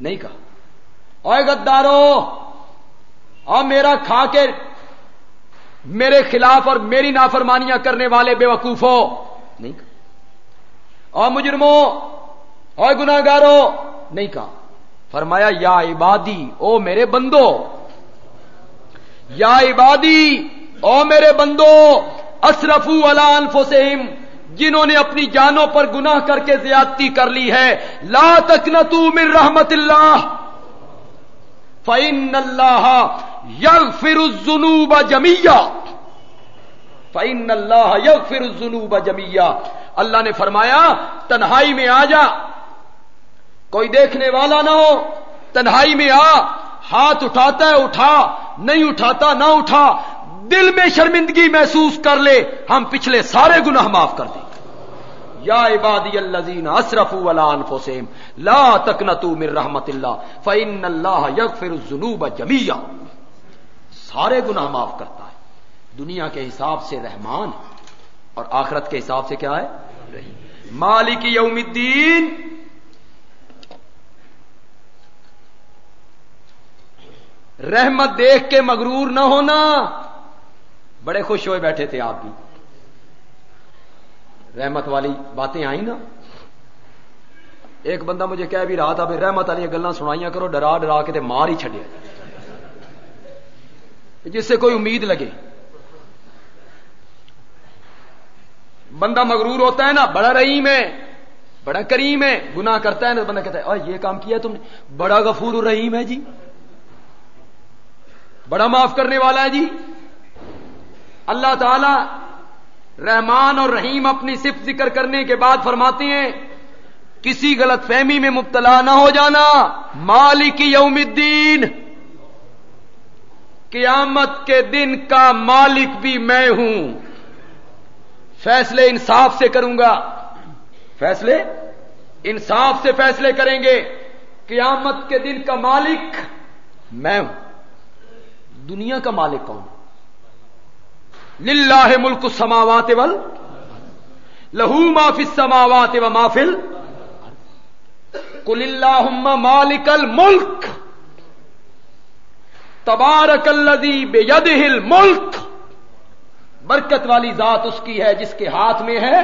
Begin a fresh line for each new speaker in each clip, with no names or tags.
نہیں کہا۔ اوے گدارو اور میرا کھا کے میرے خلاف اور میری نافرمانیاں کرنے والے بے وقوف ہو۔ نہیں کہا۔ اور مجرموں اور گناگارو نہیں کہا۔ فرمایا، یا عبادی، او میرے بندو۔ یا عبادی، او میرے بندو اشرفو اللہ انفسہم۔ جنہوں نے اپنی جانوں پر گناہ کر کے زیادتی کر لی ہے، لا تکنتو من رحمت اللہ فعن اللہ یگ فر الزنوب جمیا فعن اللہ یگ فر الزنوب جمیا اللہ نے فرمایا، تنہائی میں آ جا۔ کوئی دیکھنے والا نہ ہو، تنہائی میں آ۔ ہاتھ اٹھاتا ہے، اٹھا۔ نہیں اٹھاتا، نہ اٹھا۔ دل میں شرمندگی محسوس کر لے۔ ہم پچھلے سارے گناہ معاف کر دیں۔ یا عبادی الذین اسرفوا علی انفسہم لا تقنطوا من رحمت اللہ فإن اللہ یغفر الذنوب جميعا سارے گناہ معاف کرتا ہے۔ دنیا کے حساب سے رحمان اور آخرت کے حساب سے کیا ہے؟ مالک یوم الدین۔ رحمت دیکھ کے مغرور نہ ہونا۔ بڑے خوش ہوئے بیٹھے تھے آپ بھی۔ رحمت والی باتیں آئیں نا۔ ایک بندہ مجھے کہہ بھی رہا تھا بھائی رحمت والی گلیں سنائیاں کرو، ڈرا ڈرا کے مار ہی چڈیا جس سے کوئی امید لگے۔ بندہ مغرور ہوتا ہے نا، بڑا رحیم ہے، بڑا کریم ہے، گناہ کرتا ہے نا، بندہ کہتا ہے یہ کام کیا تم نے؟ بڑا غفور الرحیم ہے جی۔ بڑا معاف کرنے والا ہے جی۔ اللہ تعالی رحمان اور رحیم اپنی صفت ذکر کرنے کے بعد فرماتے ہیں، کسی غلط فہمی میں مبتلا نہ ہو جانا۔ مالک یوم الدین۔ قیامت کے دن کا مالک بھی میں ہوں۔ فیصلے انصاف سے کروں گا۔ فیصلے؟ انصاف سے فیصلے کریں گے۔ قیامت کے دن کا مالک میں ہوں۔ دنیا کا مالک کون؟ للہ ملک السماوات ول لہو مافل سماوات و مافل کل اللہ مالک الملک تبارک الذی بید ملک برکت والی ذات اس کی ہے جس کے ہاتھ میں ہے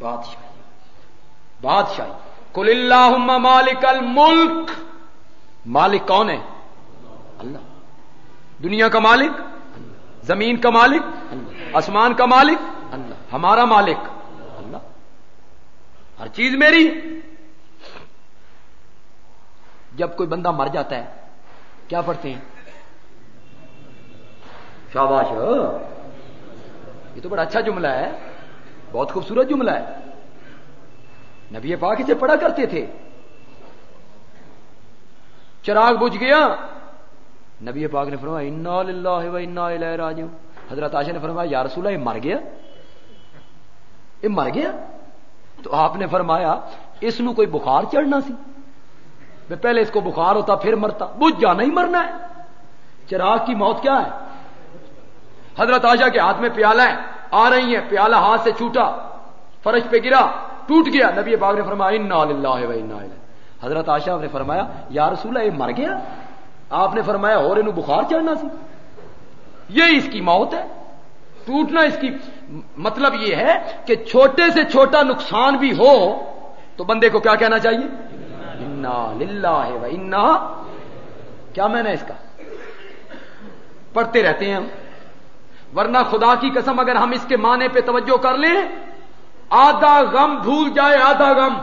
بادشاہی بادشاہی کل اللہ مالک الملک مالک کون ہے اللہ دنیا کا مالک زمین کا مالک آسمان کا مالک اللہ۔ ہمارا مالک۔ اللہ۔ ہر چیز میری۔ جب کوئی بندہ مر جاتا ہے کیا پڑھتے ہیں؟ شاباش۔ یہ تو بڑا اچھا جملہ ہے۔ بہت خوبصورت جملہ ہے۔ نبی پاک اسے پڑھا کرتے تھے۔ چراغ بجھ گیا۔ نبی پاک نے فرمایا، انا للہ و انا الیہ راجعون. حضرت عائشہ نے فرمایا، یا رسول اللہ، یہ مر گیا؟ یہ مر گیا؟ تو آپ نے فرمایا، اس نو کوئی بخار چڑھنا سی؟ میں پہلے اس کو بخار ہوتا، پھر مرتا بجھ جانا ہی مرنا ہے؟ چراغ کی موت کیا ہے؟ حضرت عائشہ کے ہاتھ میں پیالہ ہے، آ رہی ہے پیالہ ہاتھ سے چھوٹا، فرش پہ گرا، ٹوٹ گیا. نبی پاک نے فرمایا، انا للہ و انا الیہ حضرت عائشہ نے فرمایا، یا رسول اللہ، یہ مر گیا؟ آپ نے فرمایا، اور انہوں بخار چڑھنا سی یہ اس کی موت ہے۔ ٹوٹنا اس کی مطلب یہ ہے کہ چھوٹے سے چھوٹا نقصان بھی ہو تو بندے کو کیا کہنا چاہیے؟ انا للہ و انا کیا میں نے اس کا؟ پڑھتے رہتے ہیں ہم۔ ورنہ خدا کی قسم اگر ہم اس کے معنی پہ توجہ کر لیں، آدھا غم بھول جائے، آدھا غم۔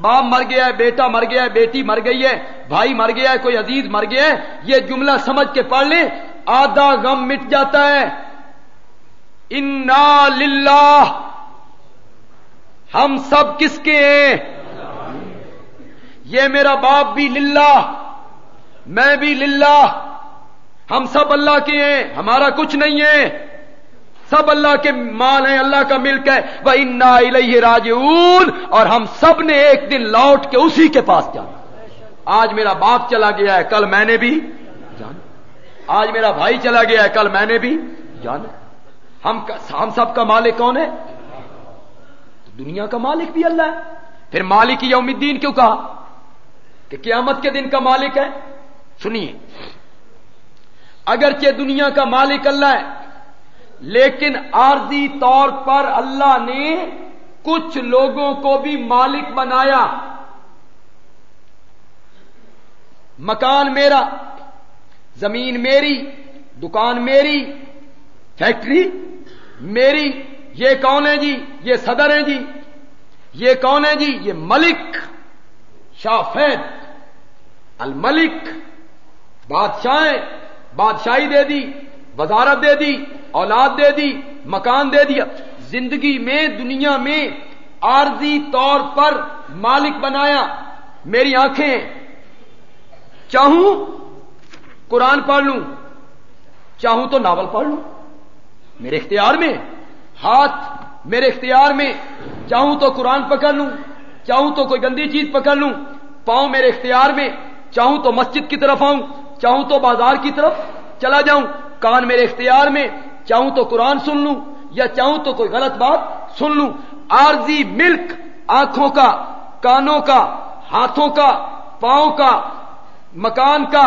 باپ مر گیا ہے، بیٹا مر گیا ہے، بیٹی مر گئی ہے، بھائی مر گیا ہے، کوئی عزیز مر گیا ہے، یہ جملہ سمجھ کے پڑھ لیں، آدھا غم مٹ جاتا ہے۔ انا للہ ہم سب کس کے ہیں؟ یہ میرا باپ بھی للہ میں بھی للہ ہم سب اللہ کے ہیں، ہمارا کچھ نہیں ہے۔ سب اللہ کے مال ہیں، اللہ کا ملک ہے۔ وہ انا راج اور ہم سب نے ایک دن لوٹ کے اسی کے پاس جانا۔ آج میرا باپ چلا گیا ہے، کل میں نے بھی جانا۔ آج میرا بھائی چلا گیا ہے، کل میں نے بھی جانا۔ ہم ہم سب کا مالک کون ہے؟ دنیا کا مالک بھی اللہ ہے۔ پھر مالک یوم الدین کیوں کہا؟ کہ قیامت کے دن کا مالک ہے۔ سنیے۔ اگرچہ دنیا کا مالک اللہ ہے لیکن عارضی طور پر اللہ نے کچھ لوگوں کو بھی مالک بنایا۔ مکان میرا، زمین میری، دکان میری، فیکٹری میری، یہ کون ہے جی؟ یہ صدر ہیں جی۔ یہ کون ہے جی؟ یہ ملک۔ شاہ فید، الملک۔ بادشاہ بادشاہی دے دی، وزارت دے دی۔ اولاد دے دی، مکان دے دیا۔ زندگی میں، دنیا میں عارضی طور پر مالک بنایا۔ میری آنکھیں چاہوں قرآن پڑھ لوں، چاہوں تو ناول پڑھ لوں۔ میرے اختیار میں، ہاتھ میرے اختیار میں۔ چاہوں تو قرآن پکڑ لوں، چاہوں تو کوئی گندی چیز پکڑ لوں۔ پاؤں میرے اختیار میں، چاہوں تو مسجد کی طرف آؤں، چاہوں تو بازار کی طرف چلا جاؤں۔ کان میرے اختیار میں چاہوں تو قرآن سن لوں یا چاہوں تو کوئی غلط بات سن لوں آرزی ملک آنکھوں کا، کانوں کا، ہاتھوں کا، پاؤں کا، مکان کا،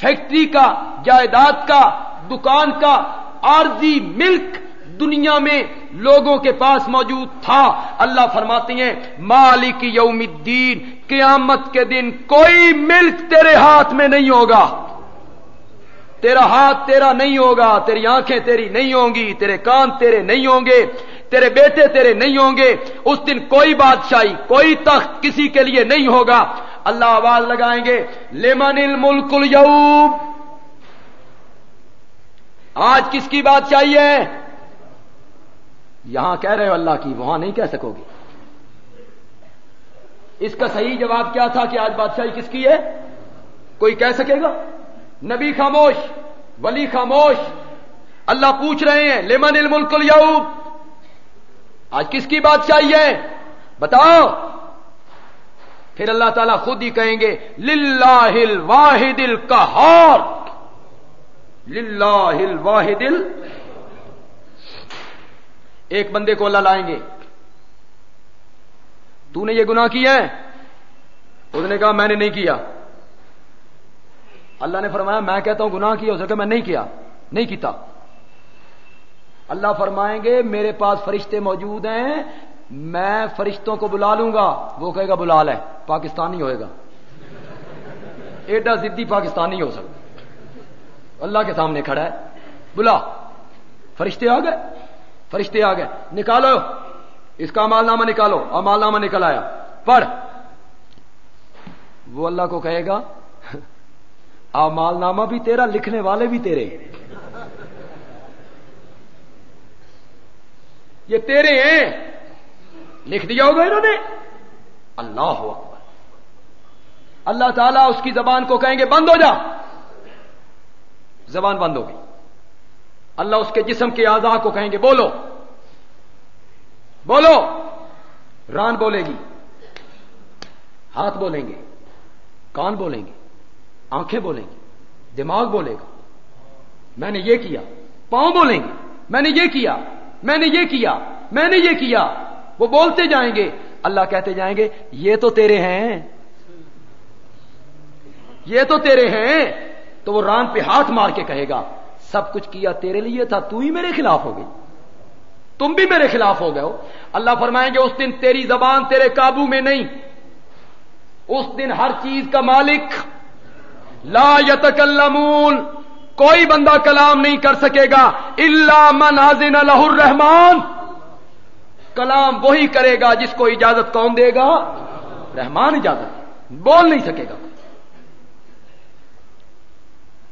فیکٹری کا، جائیداد کا، دکان کا عارضی ملک دنیا میں لوگوں کے پاس موجود تھا۔ اللہ فرماتی ہیں، مالک یوم الدین، قیامت کے دن کوئی ملک تیرے ہاتھ میں نہیں ہوگا۔ تیرا ہاتھ تیرا نہیں ہوگا، تیری آنکھیں تیری نہیں ہوں گی، تیرے کان تیرے نہیں ہوں گے، تیرے بیٹے تیرے نہیں ہوں گے، اس دن کوئی بادشاہی، کوئی تخت کسی کے لیے نہیں ہوگا۔ اللہ آواز لگائیں گے لیمن الملک اليوم آج کس کی بات چاہیے یہاں کہہ رہے ہو اللہ کی، وہاں نہیں کہہ سکو گے۔ اس کا صحیح جواب کیا تھا کہ آج بادشاہی کس کی ہے؟ کوئی کہہ سکے گا؟ نبی خاموش، ولی خاموش۔ اللہ پوچھ رہے ہیں لیمن الملک اليوم آج کس کی بات چاہیے بتاؤ۔ پھر اللہ تعالیٰ خود ہی کہیں گے للہ الواحد القہار۔ للہ الواحد ال ایک بندے کو اللہ لائیں گے۔ تو نے یہ گناہ کیا ہے اس نے کہا، میں نے نہیں کیا۔ اللہ نے فرمایا، میں کہتا ہوں گناہ کیا اسے کہ میں نہیں کیا، نہیں کیتا۔ اللہ فرمائیں گے، میرے پاس فرشتے موجود ہیں، میں فرشتوں کو بلا لوں گا۔ وہ کہے گا بلا لے پاکستانی ہوئے گا۔ ایڈا ضدی پاکستانی ہو سکتا۔ اللہ کے سامنے کھڑا ہے، بلا۔ فرشتے آ گئے، فرشتے آ گئے۔ نکالو، اس کا امال نامہ نکالو، امال نامہ نکل آیا۔ پڑھ۔ وہ اللہ کو کہے گا امال نامہ بھی تیرا، لکھنے والے بھی تیرے۔ یہ تیرے ہیں۔ لکھ دیا ہوگا انہوں نے۔ اللہ ہو اللہ تعالیٰ اس کی زبان کو کہیں گے، بند ہو جا۔ زبان بند ہوگی۔ اللہ اس کے جسم کے آزاد کو کہیں گے، بولو۔ بولو۔ ران بولے گی۔ ہاتھ بولیں گے۔ کان بولیں گے۔ آنکھیں بولیں گی، دماغ بولے گا۔ میں نے یہ کیا، پاؤں بولیں گے۔ میں نے یہ کیا، میں نے یہ کیا، میں نے یہ کیا۔ وہ بولتے جائیں گے، اللہ کہتے جائیں گے، یہ تو تیرے ہیں۔ یہ تو تیرے ہیں۔ تو وہ ران پہ ہاتھ مار کے کہے گا، سب کچھ کیا تیرے لیے تھا، تو ہی میرے خلاف ہو گئی۔ تم بھی میرے خلاف ہو گئے ہو۔ اللہ فرمائیں گے، اس دن تیری زبان تیرے قابو میں نہیں۔ اس دن ہر چیز کا مالک لا یتکلمون کوئی بندہ کلام نہیں کر سکے گا اللہ من آزن الہ الرحمان کلام وہی کرے گا جس کو اجازت کون دے گا۔ رحمان اجازت، بول نہیں سکے گا۔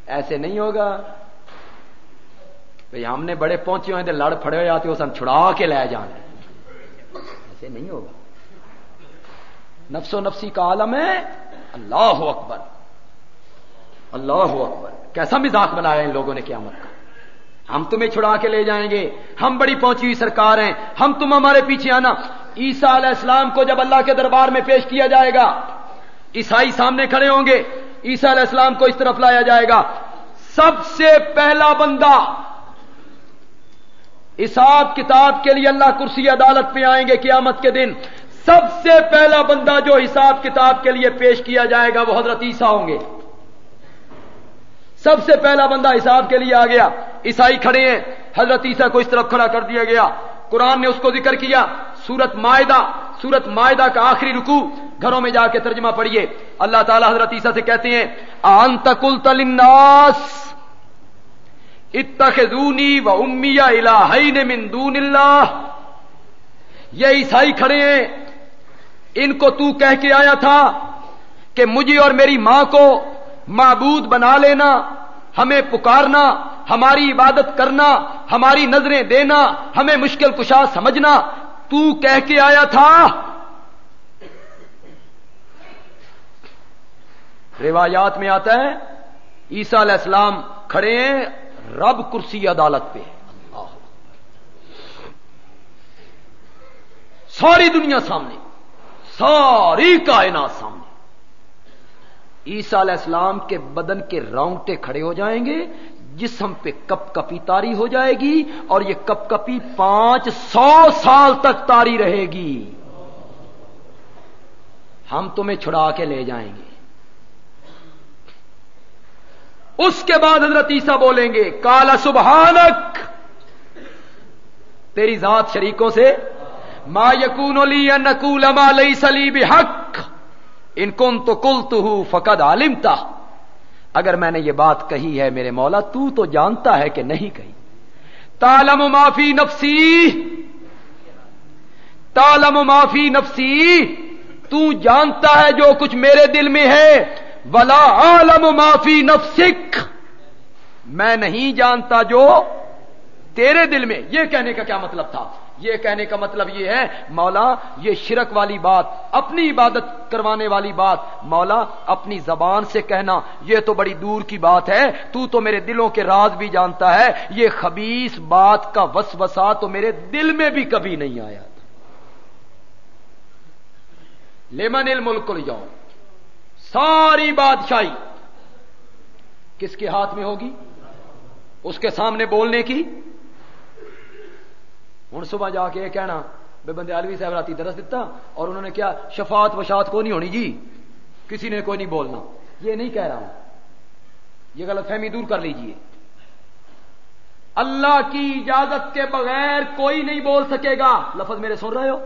ایسے نہیں ہوگا۔ بھئی ہم نے بڑے پہنچے ہوئے لڑ پڑے ہوئے آتے ہو سن چھڑا کے لے جانا ایسے نہیں ہوگا۔ نفس و نفسی کا عالم ہے۔ اللہ اکبر۔ اللہ اکبر۔ کیسا مزاق بنایا ان لوگوں نے قیامت کا۔ ہم تمہیں چھڑا کے لے جائیں گے۔ ہم بڑی پہنچی ہوئی سرکار ہیں۔ ہم تم ہمارے پیچھے آنا۔ عیسا علیہ السلام کو جب اللہ کے دربار میں پیش کیا جائے گا، عیسائی سامنے کھڑے ہوں گے۔ عیسا علیہ السلام کو اس طرف لایا جائے گا۔ سب سے پہلا بندہ حساب کتاب کے لیے اللہ کرسی عدالت پہ آئیں گے قیامت کے دن۔ سب سے پہلا بندہ جو حساب کتاب کے لیے پیش کیا جائے گا وہ حضرت عیسیٰ ہوں گے۔ سب سے پہلا بندہ حساب کے لیے آ گیا۔ عیسائی کھڑے ہیں۔ حضرت عیسیٰ کو اس طرف کھڑا کر دیا گیا۔ قرآن نے اس کو ذکر کیا۔ سورت معاہدہ سورت معاہدہ کا آخری رکو گھروں میں جا کے ترجمہ پڑھیے۔ اللہ تعالی حضرت عیسیٰ سے کہتے ہیں آنتکل تلناس اتخذونی و امیہ الہین من دون اللہ یہ عیسائی کھڑے ہیں۔ ان کو تو کہہ کے آیا تھا کہ مجھے اور میری ماں کو معبود بنا لینا، ہمیں پکارنا، ہماری عبادت کرنا، ہماری نظریں دینا، ہمیں مشکل کشا سمجھنا، تو کہہ کے آیا تھا۔ روایات میں آتا ہے عیسا علیہ السلام کھڑے ہیں، رب کرسی عدالت پہ۔ ساری دنیا سامنے، ساری کائنات سامنے۔ عیسا علیہ السلام کے بدن کے رونگٹے کھڑے ہو جائیں گے، جسم پہ کپ کپی تاری ہو جائے گی اور یہ کپ کپی پانچ سو سال تک تاری رہے گی۔ ہم تمہیں چھڑا کے لے جائیں گے۔ اس کے بعد حضرت عیسیٰ بولیں گے کالا سبحانک، تیری ذات شریکوں سے، ما یقون نقول ما لئی سلی بحق ان کن تو کل تو فقد عالم تھا اگر میں نے یہ بات کہی ہے میرے مولا، تو تو جانتا ہے کہ نہیں کہی۔ تالم معافی نفسی۔ تالم معافی نفسی۔ تو جانتا ہے جو کچھ میرے دل میں ہے۔ ولا عالم معافی نفسک۔ میں نہیں جانتا جو تیرے دل میں۔ یہ کہنے کا کیا مطلب تھا؟ یہ کہنے کا مطلب یہ ہے، مولا، یہ شرک والی بات، اپنی عبادت کروانے والی بات۔ مولا، اپنی زبان سے کہنا، یہ تو بڑی دور کی بات ہے۔ تو تو میرے دلوں کے راز بھی جانتا ہے۔ یہ خبیص بات کا وسوسا تو میرے دل میں بھی کبھی نہیں آیا تھا۔ لیمن الملک لے جاؤ ساری بادشاہی کس کے ہاتھ میں ہوگی؟ اس کے سامنے بولنے کی؟ ہوں صبح جا کے یہ کہنا، بے بندے عالوی صاحب رات درس دیتا اور انہوں نے کیا شفات وشات کو نہیں ہونی جی کسی نے کوئی نہیں بولنا۔ یہ نہیں کہہ رہا ہوں۔ یہ غلط فہمی دور کر لیجیے۔ اللہ کی اجازت کے بغیر کوئی نہیں بول سکے گا۔ لفظ میرے سن رہے ہو؟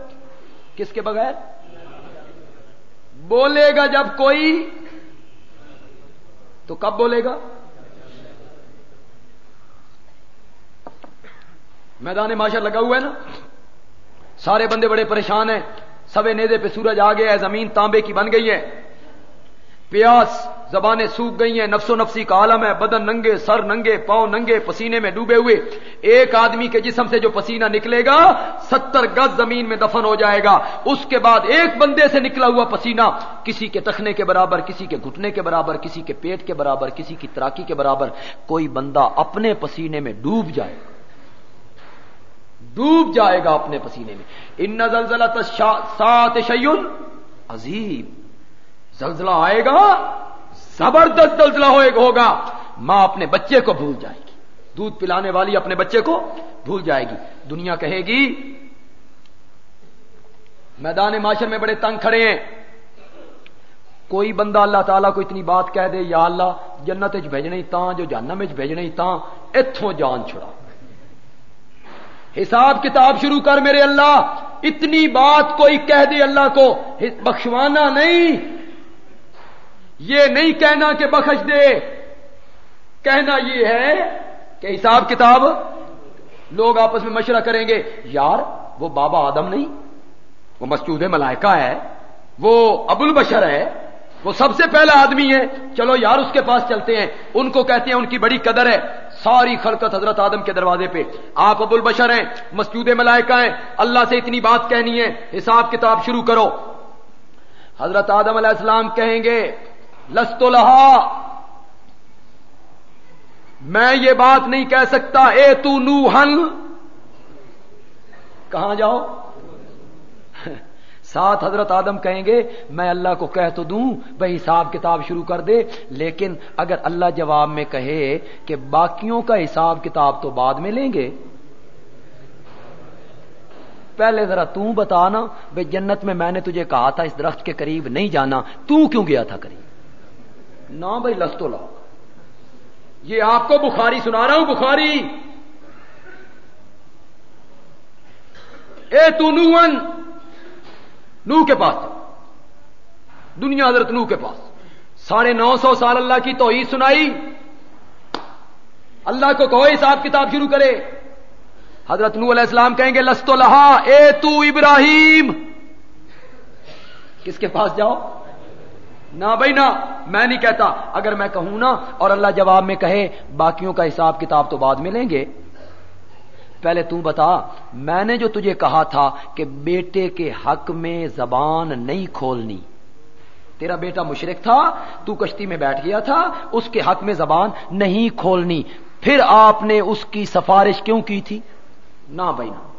کس کے بغیر؟ بولے گا جب کوئی، تو کب بولے گا؟ میدان معاشر لگا ہوا ہے نا؟ سارے بندے بڑے پریشان ہیں۔ سبے نیزے پہ سورج آ گیا ہے، زمین تانبے کی بن گئی ہے۔ پیاس زبانیں سوکھ گئی ہیں، نفس و نفسی کا عالم ہے۔ بدن ننگے، سر ننگے، پاؤں ننگے، پسینے میں ڈوبے ہوئے۔ ایک آدمی کے جسم سے جو پسینہ نکلے گا، ستر گز زمین میں دفن ہو جائے گا۔ اس کے بعد ایک بندے سے نکلا ہوا پسینہ کسی کے تخنے کے برابر، کسی کے گھٹنے کے برابر، کسی کے پیٹ کے برابر، کسی کی تراکی کے برابر، کوئی بندہ اپنے پسینے میں ڈوب جائے گا۔ ڈوب جائے گا اپنے پسینے میں۔ ان زلزلہ سات شیون عظیم زلزلہ آئے گا، زبردست زلزلہ ہوگا۔ ماں اپنے بچے کو بھول جائے گی۔ دودھ پلانے والی اپنے بچے کو بھول جائے گی۔ دنیا کہے گی، میدان معاشر میں بڑے تنگ کھڑے ہیں۔ کوئی بندہ اللہ تعالیٰ کو اتنی بات کہہ دے، یا اللہ، جنت بھیجنے تاں، جو جہنم بھیجنے تاں اتوں جان چھڑا۔ حساب کتاب شروع کر میرے اللہ، اتنی بات کوئی کہہ دے اللہ کو بخشوانا نہیں۔ یہ نہیں کہنا کہ بخش دے۔ کہنا یہ ہے کہ حساب کتاب لوگ آپس میں مشورہ کریں گے۔ یار، وہ بابا آدم نہیں، وہ مسجود ملائکہ ہے، وہ ابو البشر ہے، وہ سب سے پہلا آدمی ہے۔ چلو یار، اس کے پاس چلتے ہیں۔ ان کو کہتے ہیں ان کی بڑی قدر ہے۔ ساری خلقت حضرت آدم کے دروازے پہ۔ آپ ابو البشر ہیں، مسجود ملائکہ ہیں۔ اللہ سے اتنی بات کہنی ہے، حساب کتاب شروع کرو۔ حضرت آدم علیہ السلام کہیں گے، لست لہا۔ میں یہ بات نہیں کہہ سکتا، اے تو نو کہاں جاؤ؟ ساتھ حضرت آدم کہیں گے، میں اللہ کو کہہ تو دوں بھائی حساب کتاب شروع کر دے۔ لیکن اگر اللہ جواب میں کہے کہ باقیوں کا حساب کتاب تو بعد میں لیں گے۔ پہلے ذرا تو بتا نا بھائی جنت میں میں نے تجھے کہا تھا، اس درخت کے قریب نہیں جانا۔ تو کیوں گیا تھا قریب؟ نہ بھائی لستو لا یہ آپ کو بخاری سنا رہا ہوں، بخاری۔ اے تو نون نو کے پاس دنیا حضرت نو کے پاس۔ ساڑھے نو سو سال اللہ کی توحید سنائی۔ اللہ کو کہو حساب کتاب شروع کرے۔ حضرت نو علیہ السلام کہیں گے، لستو لہا، اے تو ابراہیم! کس کے پاس جاؤ؟ نہ بھائی، نہ۔ میں نہیں کہتا۔ اگر میں کہوں نا اور اللہ جواب میں کہے، باقیوں کا حساب کتاب تو بعد میں لیں گے۔ پہلے تو بتا، میں نے جو تجھے کہا تھا کہ بیٹے کے حق میں زبان نہیں کھولنی۔ تیرا بیٹا مشرق تھا، تو کشتی میں بیٹھ گیا تھا، اس کے حق میں زبان نہیں کھولنی۔ پھر آپ نے اس کی سفارش کیوں کی تھی؟ نہ بھائی، نہ۔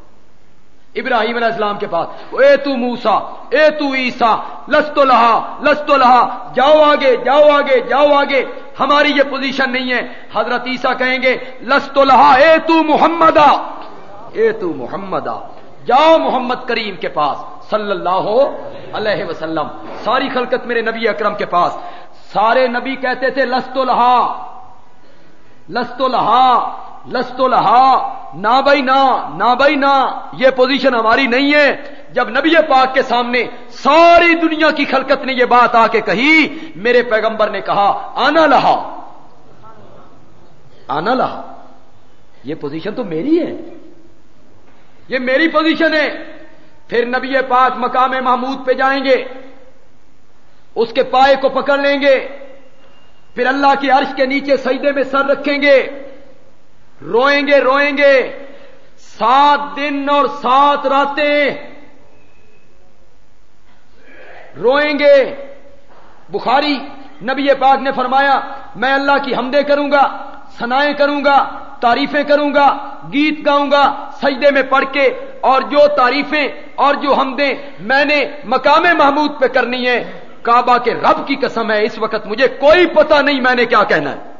ابراہیم علیہ السلام کے پاس، اے تو موسا اے تو عیسا لستو لہا لستو لہا، جاؤ آگے جاؤ آگے جاؤ آگے۔ ہماری یہ پوزیشن نہیں ہے۔ حضرت عیسا کہیں گے، لستو لہا، اے تو محمد اے تو محمد جاؤ محمد کریم کے پاس۔ صلی اللہ علیہ وسلم۔ ساری خلقت میرے نبی اکرم کے پاس۔ سارے نبی کہتے تھے، لستو لہا۔ لستو لہا۔ لستو لہا۔ نہ بھائی نہ نہ بھائی نہ یہ پوزیشن ہماری نہیں ہے۔ جب نبی پاک کے سامنے ساری دنیا کی خلقت نے یہ بات آ کے کہی، میرے پیغمبر نے کہا، آنا لہا۔ آنا لہا۔ یہ پوزیشن تو میری ہے۔ یہ میری پوزیشن ہے۔ پھر نبی پاک مقام محمود پہ جائیں گے۔ اس کے پائے کو پکڑ لیں گے۔ پھر اللہ کے عرش کے نیچے سجدے میں سر رکھیں گے۔ روئیں گے روئیں گے۔ سات دن اور سات راتیں۔ روئیں گے۔ بخاری نبی پاک نے فرمایا، میں اللہ کی حمدے کروں گا۔ سنائیں کروں گا، تعریفیں کروں گا، گیت گاؤں گا، سجدے میں پڑھ کے، اور جو تعریفیں اور جو حمدیں میں نے مقام محمود پہ کرنی ہے کعبہ کے رب کی قسم ہے، اس وقت مجھے کوئی پتہ نہیں میں نے کیا کہنا ہے۔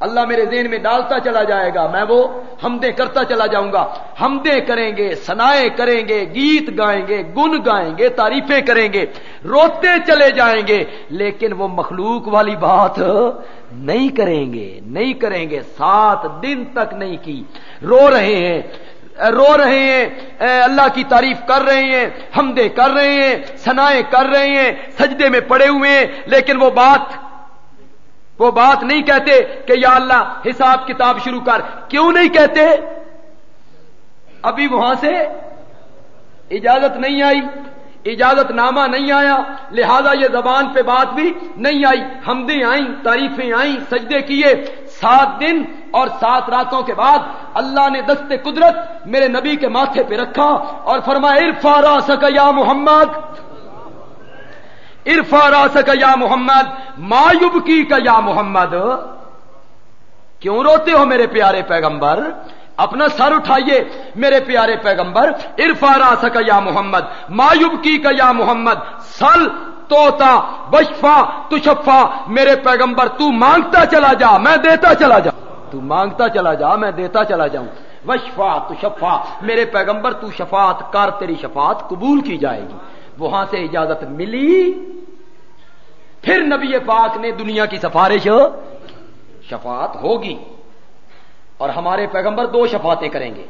اللہ میرے ذہن میں ڈالتا چلا جائے گا، میں وہ ہمدے کرتا چلا جاؤں گا۔ ہمدے کریں گے سنائے کریں گے، گیت گائیں گے، گن گائیں گے، تعریفیں کریں گے، روتے چلے جائیں گے، لیکن وہ مخلوق والی بات نہیں کریں گے، نہیں کریں گے، سات دن تک نہیں کی۔ رو رہے ہیں، رو رہے ہیں اللہ کی تعریف کر رہے ہیں ہمدے کر رہے ہیں سنائے کر رہے ہیں، سجدے میں پڑے ہوئے ہیں، لیکن وہ بات وہ بات نہیں کہتے کہ یا اللہ حساب کتاب شروع کر۔ کیوں نہیں کہتے؟ ابھی وہاں سے اجازت نہیں آئی۔ اجازت نامہ نہیں آیا، لہذا یہ زبان پہ بات بھی نہیں آئی۔ ہمدیں آئیں، تعریفیں آئیں، سجدے کیے۔ سات دن اور سات راتوں کے بعد اللہ نے دست قدرت میرے نبی کے ماتھے پہ رکھا اور فرمایا ارفا سکا یا محمد ارفا راس کا یا محمد مایوب کی کا یا محمد، کیوں روتے ہو میرے پیارے پیغمبر؟ اپنا سر اٹھائیے، میرے پیارے پیغمبر ارفا راس کا یا محمد، مایوب کی کا یا محمد، سل توتا بشفا، تشفا، میرے پیغمبر، تو مانگتا چلا جا، میں دیتا چلا جا۔ تو مانگتا چلا جا، میں دیتا چلا جاؤں۔ وشفا تشفا، میرے پیغمبر، تو شفاعت کر، تیری شفاعت قبول کی جائے گی۔ وہاں سے اجازت ملی۔ پھر نبی پاک نے دنیا کی سفارش، شفاعت ہوگی۔ اور ہمارے پیغمبر دو شفاعتیں کریں گے۔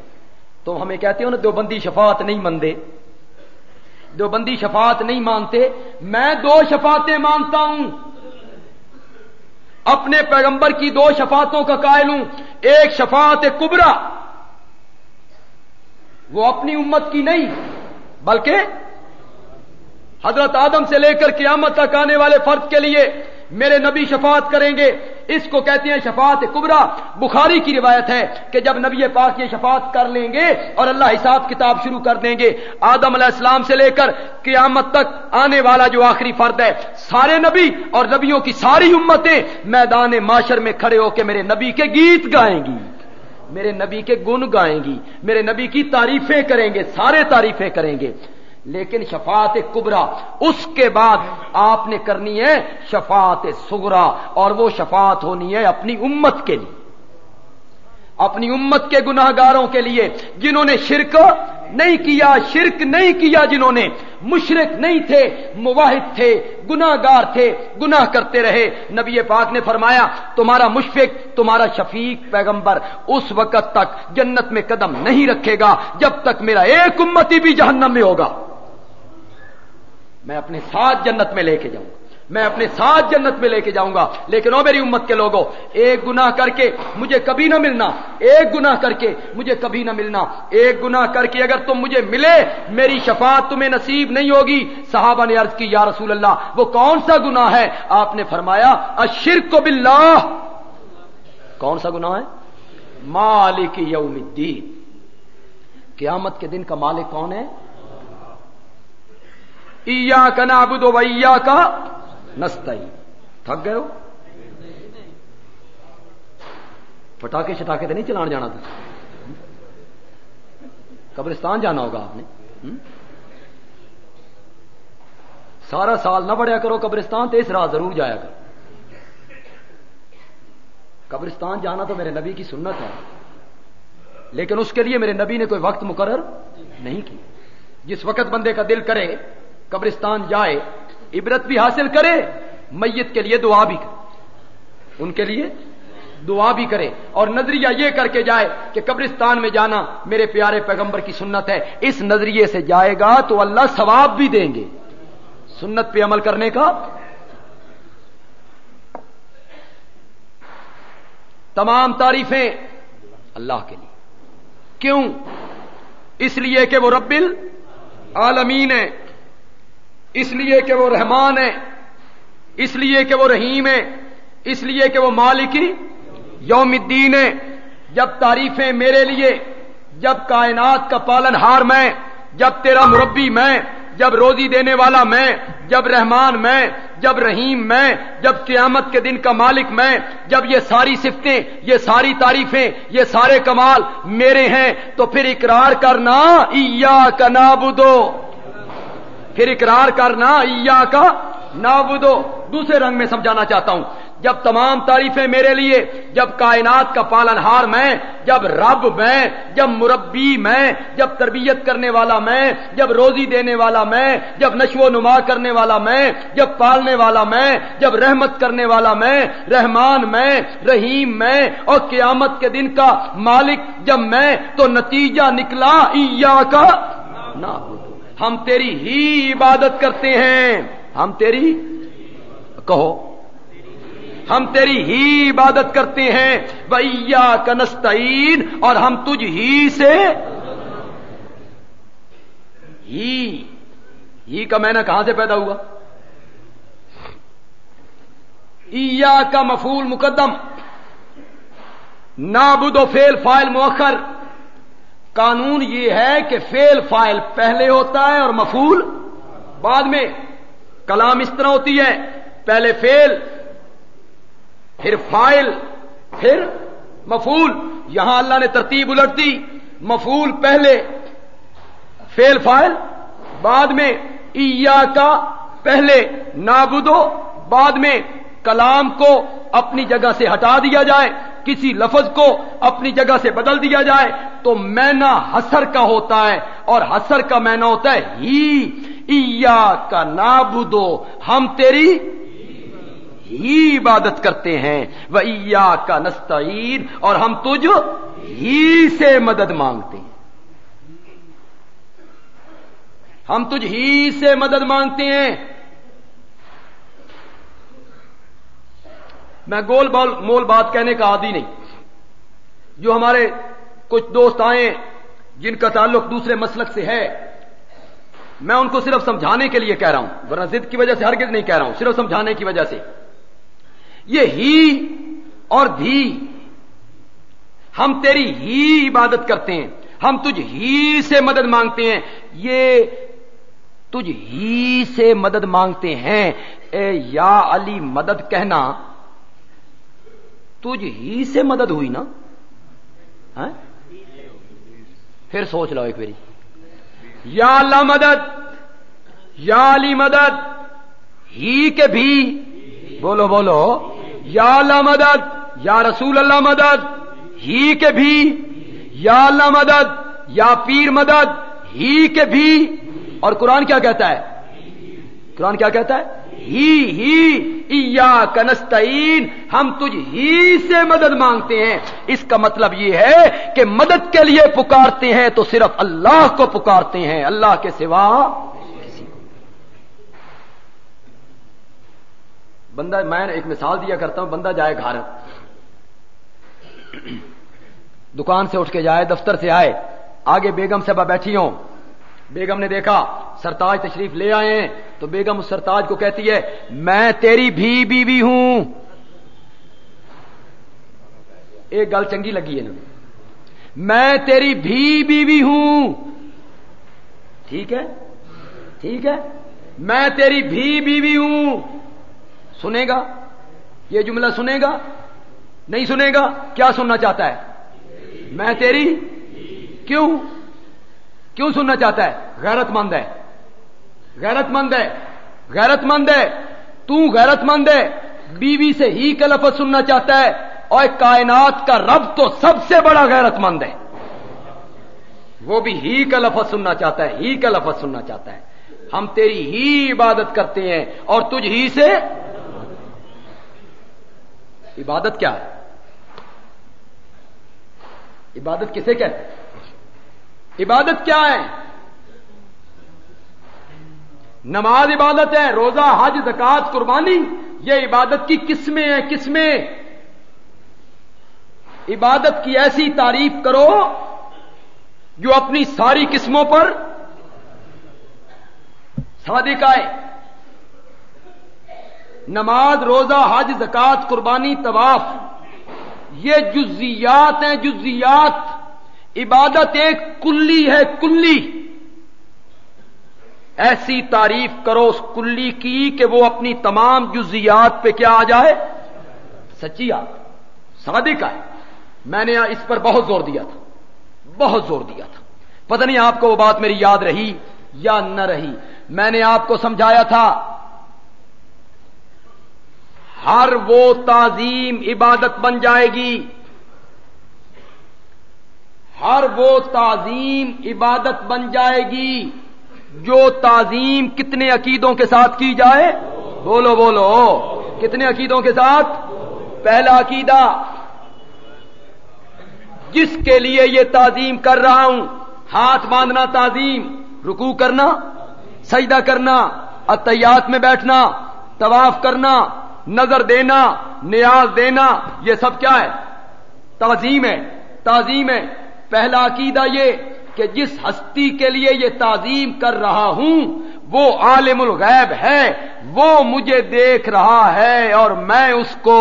تو ہمیں کہتے ہو نا دو بندی شفاعت نہیں مانتے دو بندی شفاعت نہیں مانتے۔ میں دو شفاعتیں مانتا ہوں۔ اپنے پیغمبر کی دو شفاعتوں کا قائل ہوں۔ ایک شفاعت کبرا، وہ اپنی امت کی نہیں، بلکہ حضرت آدم سے لے کر قیامت تک آنے والے فرد کے لیے میرے نبی شفاعت کریں گے۔ اس کو کہتے ہیں شفاعت کبرا۔ بخاری کی روایت ہے کہ جب نبی پاک یہ شفاعت کر لیں گے اور اللہ حساب کتاب شروع کر دیں گے، آدم علیہ السلام سے لے کر قیامت تک آنے والا جو آخری فرد ہے، سارے نبی اور نبیوں کی ساری امتیں میدان معاشر میں کھڑے ہو کے میرے نبی کے گیت گائیں گی۔ میرے نبی کے گن گائیں گی۔ میرے نبی کی تعریفیں کریں گے، سارے تعریفیں کریں گے۔ لیکن شفاعت کبرا، اس کے بعد آپ نے کرنی ہے شفاعت سگرا اور وہ شفاعت ہونی ہے اپنی امت کے لیے۔ اپنی امت کے گناہ گاروں کے لیے، جنہوں نے شرک نہیں کیا، شرک نہیں کیا، جنہوں نے مشرق نہیں تھے، مواحد تھے گناگار تھے، گناہ کرتے رہے۔ نبی پاک نے فرمایا، تمہارا مشفق، تمہارا شفیق پیغمبر اس وقت تک جنت میں قدم نہیں رکھے گا، جب تک میرا ایک امتی بھی جہنم میں ہوگا۔ میں اپنے ساتھ جنت میں لے کے جاؤں گا۔ میں اپنے ساتھ جنت میں لے کے جاؤں گا۔ لیکن او میری امت کے لوگوں ایک گنا کر کے مجھے کبھی نہ ملنا۔ ایک گنا کر کے مجھے کبھی نہ ملنا۔ ایک گنا کر کے اگر تم مجھے ملے، میری شفاعت تمہیں نصیب نہیں ہوگی۔ صحابہ نے عرض کی، یا رسول اللہ، وہ کون سا گنا ہے؟ آپ نے فرمایا اشرک باللہ۔ کون سا گنا ہے؟ مالک یوم الدین۔ قیامت کے دن کا مالک کون ہے؟ ایا کا نابود ویا کا نستائی تھک گئے ہو؟ پٹاخے شٹاخے تو نہیں چلان جانا تھا۔ قبرستان جانا ہوگا آپ نے۔ سارا سال نہ بڑھیا کرو قبرستان تو اس رات ضرور جایا کرو۔ قبرستان جانا تو میرے نبی کی سنت ہے۔ لیکن اس کے لیے میرے نبی نے کوئی وقت مقرر نہیں کی جس وقت بندے کا دل کرے قبرستان جائے، عبرت بھی حاصل کرے، میت کے لیے دعا بھی کرے۔ ان کے لیے دعا بھی کرے۔ اور نظریہ یہ کر کے جائے کہ قبرستان میں جانا میرے پیارے پیغمبر کی سنت ہے۔ اس نظریے سے جائے گا تو اللہ ثواب بھی دیں گے۔ سنت پہ عمل کرنے کا تمام تعریفیں اللہ کے لیے۔ کیوں؟ اس لیے کہ وہ رب العالمین ہے اس لیے کہ وہ رحمان ہے اس لیے کہ وہ رحیم ہے اس لیے کہ وہ مالکی یوم الدین ہے جب تعریفیں میرے لیے، جب کائنات کا پالن ہار میں، جب تیرا مربی میں، جب روزی دینے والا میں، جب رحمان میں، جب رحیم میں، جب قیامت کے دن کا مالک میں، جب یہ ساری صفتیں، یہ ساری تعریفیں، یہ سارے کمال میرے ہیں، تو پھر اقرار کرنا ایا کا نابودو پھر اقرار کرنا ایا کا نابودو، دوسرے رنگ میں سمجھانا چاہتا ہوں۔ جب تمام تعریفیں میرے لیے، جب کائنات کا پالن ہار میں، جب رب میں، جب مربی میں، جب تربیت کرنے والا میں، جب روزی دینے والا میں، جب نشو و نما کرنے والا میں، جب پالنے والا میں، جب رحمت کرنے والا میں، رحمان میں، رحیم میں، اور قیامت کے دن کا مالک جب میں، تو نتیجہ نکلا ایا کا نہ ہم تیری ہی عبادت کرتے ہیں۔ ہم تیری کہو۔ ہم تیری ہی عبادت کرتے ہیں۔ بیا کنستین اور ہم تجھ ہی سے ہی ہی کا میں کہاں سے پیدا ہوا؟ ایا کا مفول مقدم۔ نابود و فیل فائل مؤخر۔ قانون یہ ہے کہ فیل فائل پہلے ہوتا ہے اور مفول بعد میں کلام اس طرح ہوتی ہے، پہلے فیل پھر فائل پھر مفول یہاں اللہ نے ترتیب الٹ دی مفول پہلے فیل فائل بعد میں ایا کا پہلے، نابودو بعد میں، کلام کو اپنی جگہ سے ہٹا دیا جائے۔ کسی لفظ کو اپنی جگہ سے بدل دیا جائے تو مینا حسر کا ہوتا ہے اور حسر کا مینا ہوتا ہے ہی۔ کا نابودو ہم تیری ہی عبادت کرتے ہیں۔ وہ کا نستعین۔ اور ہم تجھ ہی سے مدد مانگتے ہیں۔ ہم تجھ ہی سے مدد مانگتے ہیں۔ میں گول بال مول بات کہنے کا عادی نہیں۔ جو ہمارے کچھ دوست آئے، جن کا تعلق دوسرے مسلک سے ہے، میں ان کو صرف سمجھانے کے لیے کہہ رہا ہوں، ورنہ ضد کی وجہ سے ہرگز نہیں کہہ رہا ہوں، صرف سمجھانے کی وجہ سے۔ یہ ہی اور بھی۔ ہم تیری ہی عبادت کرتے ہیں، ہم تجھ ہی سے مدد مانگتے ہیں۔ یہ تجھ ہی سے مدد مانگتے ہیں۔ اے یا علی، مدد کہنا تجھ ہی سے مدد ہوئی نا؟ ہاں؟ پھر سوچ لو ایک باری یا اللہ مدد، یا علی مدد، ہی کے بھی۔ بولو بولو۔ یا اللہ مدد، یا رسول اللہ مدد، ہی کے بھی۔ یا اللہ مدد، یا پیر مدد، ہی کے بھی۔ اور قرآن کیا کہتا ہے؟ قرآن کیا کہتا ہے؟ ہی ہی یا کنستین ہم تجھ ہی سے مدد مانگتے ہیں۔ اس کا مطلب یہ ہے کہ مدد کے لیے پکارتے ہیں تو صرف اللہ کو پکارتے ہیں، اللہ کے سوا بندہ، میں ایک مثال دیا کرتا ہوں، بندہ جائے گھر۔ دکان سے اٹھ کے جائے، دفتر سے آئے، آگے بیگم صاحبہ بیٹھی ہوں۔ بیگم نے دیکھا سرتاج تشریف لے آئے ہیں، تو بیگم اس سرتاج کو کہتی ہے، میں تیری بھی بیوی ہوں۔ ایک گل چنگی لگی ہے میں تیری بھی بیوی ہوں۔ ٹھیک ہے؟ ٹھیک ہے؟ میں تیری بھی بیوی ہوں۔ سنے گا؟ یہ جملہ سنے گا؟ نہیں سنے گا؟ کیا سننا چاہتا ہے؟ میں تیری کیوں؟ کیوں سننا چاہتا ہے؟ غیرت مند ہے۔ غیرت مند ہے غیرت مند ہے، تو غیرت مند ہے۔ بیوی سے ہی کا لفظ سننا چاہتا ہے، اور کائنات کا رب تو سب سے بڑا غیرت مند ہے۔ وہ بھی ہی کا لفظ سننا چاہتا ہے، ہی کا لفظ سننا چاہتا ہے۔ ہم تیری ہی عبادت کرتے ہیں، اور تجھ ہی سے۔ عبادت کیا ہے؟ عبادت کسے کہتے ہیں؟ عبادت کیا ہے؟ نماز عبادت ہے، روزہ، حج زکات قربانی، یہ عبادت کی قسمیں ہیں، قسمیں۔ عبادت کی ایسی تعریف کرو جو اپنی ساری قسموں پر صادق آئے۔ نماز، روزہ، حج زکات قربانی، طواف، یہ جزیات ہیں جزیات عبادت ایک کلی ہے، کلی۔ ایسی تعریف کرو اس کلی کی کہ وہ اپنی تمام جزیات پہ کیا آ جائے؟ سچی آپ صادق آئے میں نے اس پر بہت زور دیا تھا، بہت زور دیا تھا۔ پتہ نہیں آپ کو وہ بات میری یاد رہی یا نہ رہی۔ میں نے آپ کو سمجھایا تھا، ہر وہ تعظیم عبادت بن جائے گی۔ ہر وہ تعظیم عبادت بن جائے گی۔ جو تعظیم کتنے عقیدوں کے ساتھ کی جائے؟ بولو بولو۔ کتنے عقیدوں کے ساتھ؟ پہلا عقیدہ، جس کے لیے یہ تعظیم کر رہا ہوں، ہاتھ باندھنا تعظیم رکو کرنا، سجدہ کرنا، اتیات میں بیٹھنا، طواف کرنا، نظر دینا، نیاز دینا، یہ سب کیا ہے؟ تعظیم ہے تعظیم ہے۔ پہلا عقیدہ یہ کہ جس ہستی کے لیے یہ تعظیم کر رہا ہوں، وہ عالم الغیب ہے، وہ مجھے دیکھ رہا ہے اور میں اس کو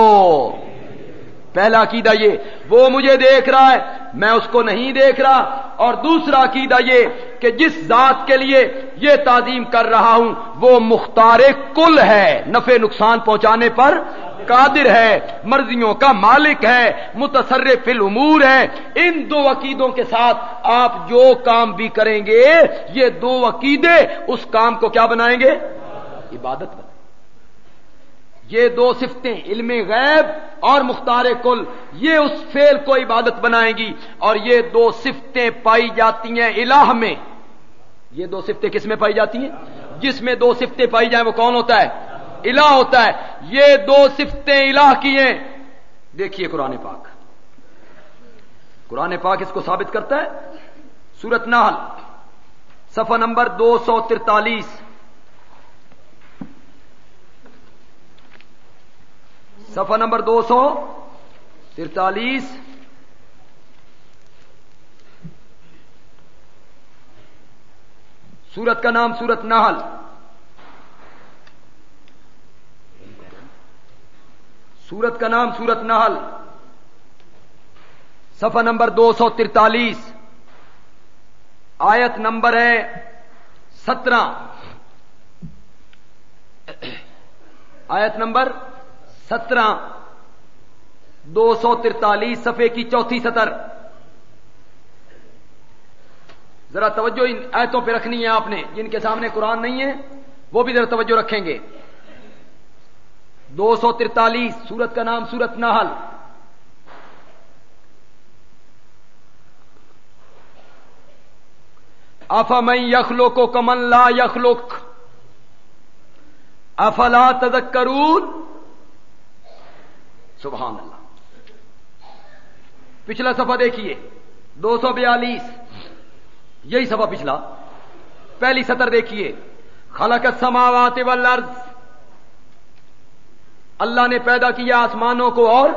پہلا عقیدہ یہ، وہ مجھے دیکھ رہا ہے، میں اس کو نہیں دیکھ رہا۔ اور دوسرا عقیدہ یہ کہ جس ذات کے لیے یہ تعظیم کر رہا ہوں، وہ مختار کل ہے۔ نفع نقصان پہنچانے پر قادر ہے، مرضیوں کا مالک ہے، متصرف الامور ہے۔ ان دو عقیدوں کے ساتھ آپ جو کام بھی کریں گے، یہ دو عقیدے اس کام کو کیا بنائیں گے؟ عبادت بنائیں یہ دو صفتیں، علم غیب اور مختار کل، یہ اس فیل کو عبادت بنائیں گی اور یہ دو صفتیں پائی جاتی ہیں الہ میں۔ یہ دو صفتیں کس میں پائی جاتی ہیں؟ جس میں دو صفتیں پائی جائیں وہ کون ہوتا ہے؟ الہ ہوتا ہے۔ یہ دو صفتیں الہ کی ہیں۔ دیکھیے قرآن پاک۔ قرآن پاک اس کو ثابت کرتا ہے۔ سورت نحل، صفحہ نمبر دو سو ترتالیس۔ صفحہ نمبر دو سو ترتالیس۔ سورت کا نام سورت نحل۔ سورت کا نام سورت نحل۔ صفحہ نمبر دو سو ترتالیس۔ آیت نمبر ہے سترہ۔ آیت نمبر سترہ، دو سو ترتالیس، صفحے کی چوتھی سطر۔ ذرا توجہ ان آیتوں پہ رکھنی ہے آپ نے، جن کے سامنے قرآن نہیں ہے، وہ بھی ذرا توجہ رکھیں گے۔ دو سو ترتالیس، سورت کا نام سورت ناہل افم یخلو کو کمن لا یخلوک افلا تذکرون؟ سبحان اللہ۔ پچھلا سفا دیکھیے، دو سو بیالیس۔ یہی سفا پچھلا۔ پہلی سطر دیکھیے، خلق السماوات والارض۔ اللہ نے پیدا کیا آسمانوں کو اور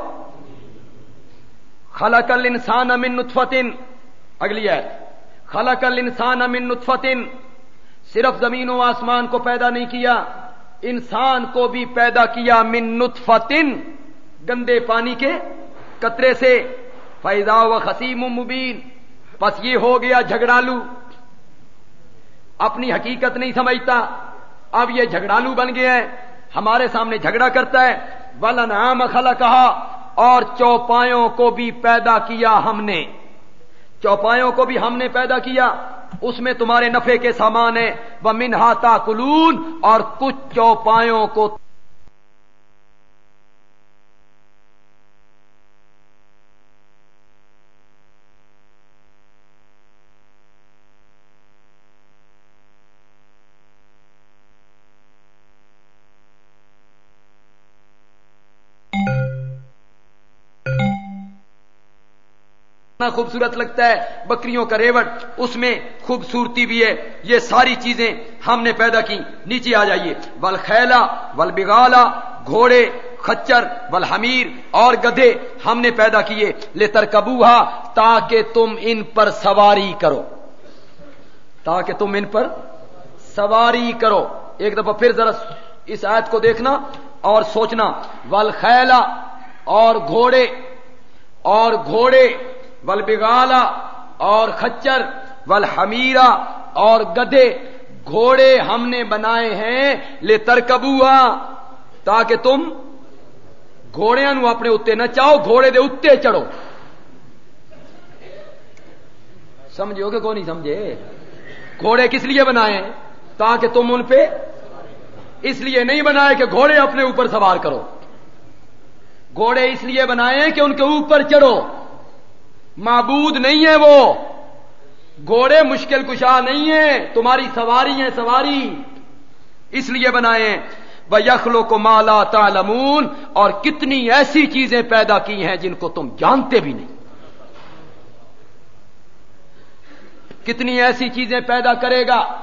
خلق الانسان من نطفتن اگلی ہے خلق الانسان من نطفتن صرف زمین و آسمان کو پیدا نہیں کیا، انسان کو بھی پیدا کیا من نطفتن گندے پانی کے قطرے سے۔ فیضا و خسیم مبین بس یہ ہو گیا جھگڑالو۔ اپنی حقیقت نہیں سمجھتا۔ اب یہ جھگڑالو بن گیا ہے۔ ہمارے سامنے جھگڑا کرتا ہے۔ ولن عام خلا کہا اور چوپایوں کو بھی پیدا کیا ہم نے۔ چوپایوں کو بھی ہم نے پیدا کیا۔ اس میں تمہارے نفے کے سامان ہے وہ منہاتا کلون اور کچھ چوپایوں کو خوبصورت لگتا ہے، بکریوں کا ریوٹ، اس میں خوبصورتی بھی ہے۔ یہ ساری چیزیں ہم نے پیدا کی۔ نیچے آ جائیے۔ ول خیلا ول بگالا گھوڑے خچر ول حمیر اور گدھے ہم نے پیدا کیے۔ لے تر کبوہا تاکہ تم ان پر سواری کرو۔ تاکہ تم ان پر سواری کرو۔ ایک دفعہ پھر ذرا اس آیت کو دیکھنا اور سوچنا۔ ول خیلا اور گھوڑے اور گھوڑے ول بگالا اور کچر ول اور گدے گھوڑے ہم نے بنائے ہیں لے ترکبوا تاکہ تم گھوڑے نو اپنے اتنے نہ چاہو، گھوڑے دے اتنے چڑھو۔ سمجھو کہ کو نہیں سمجھے؟ گھوڑے کس لیے بنائے؟ تاکہ تم ان پہ اس لیے نہیں بنائے کہ گھوڑے اپنے اوپر سوار کرو۔ گھوڑے اس لیے بنائے کہ ان کے اوپر چڑھو۔ معبود نہیں ہے وہ۔ گھوڑے مشکل کشا نہیں ہے تمہاری سواری ہے سواری۔ اس لیے بنائے وہ یخلو کو مالا تالمون اور کتنی ایسی چیزیں پیدا کی ہیں جن کو تم جانتے بھی نہیں۔ کتنی ایسی چیزیں پیدا کرے گا؟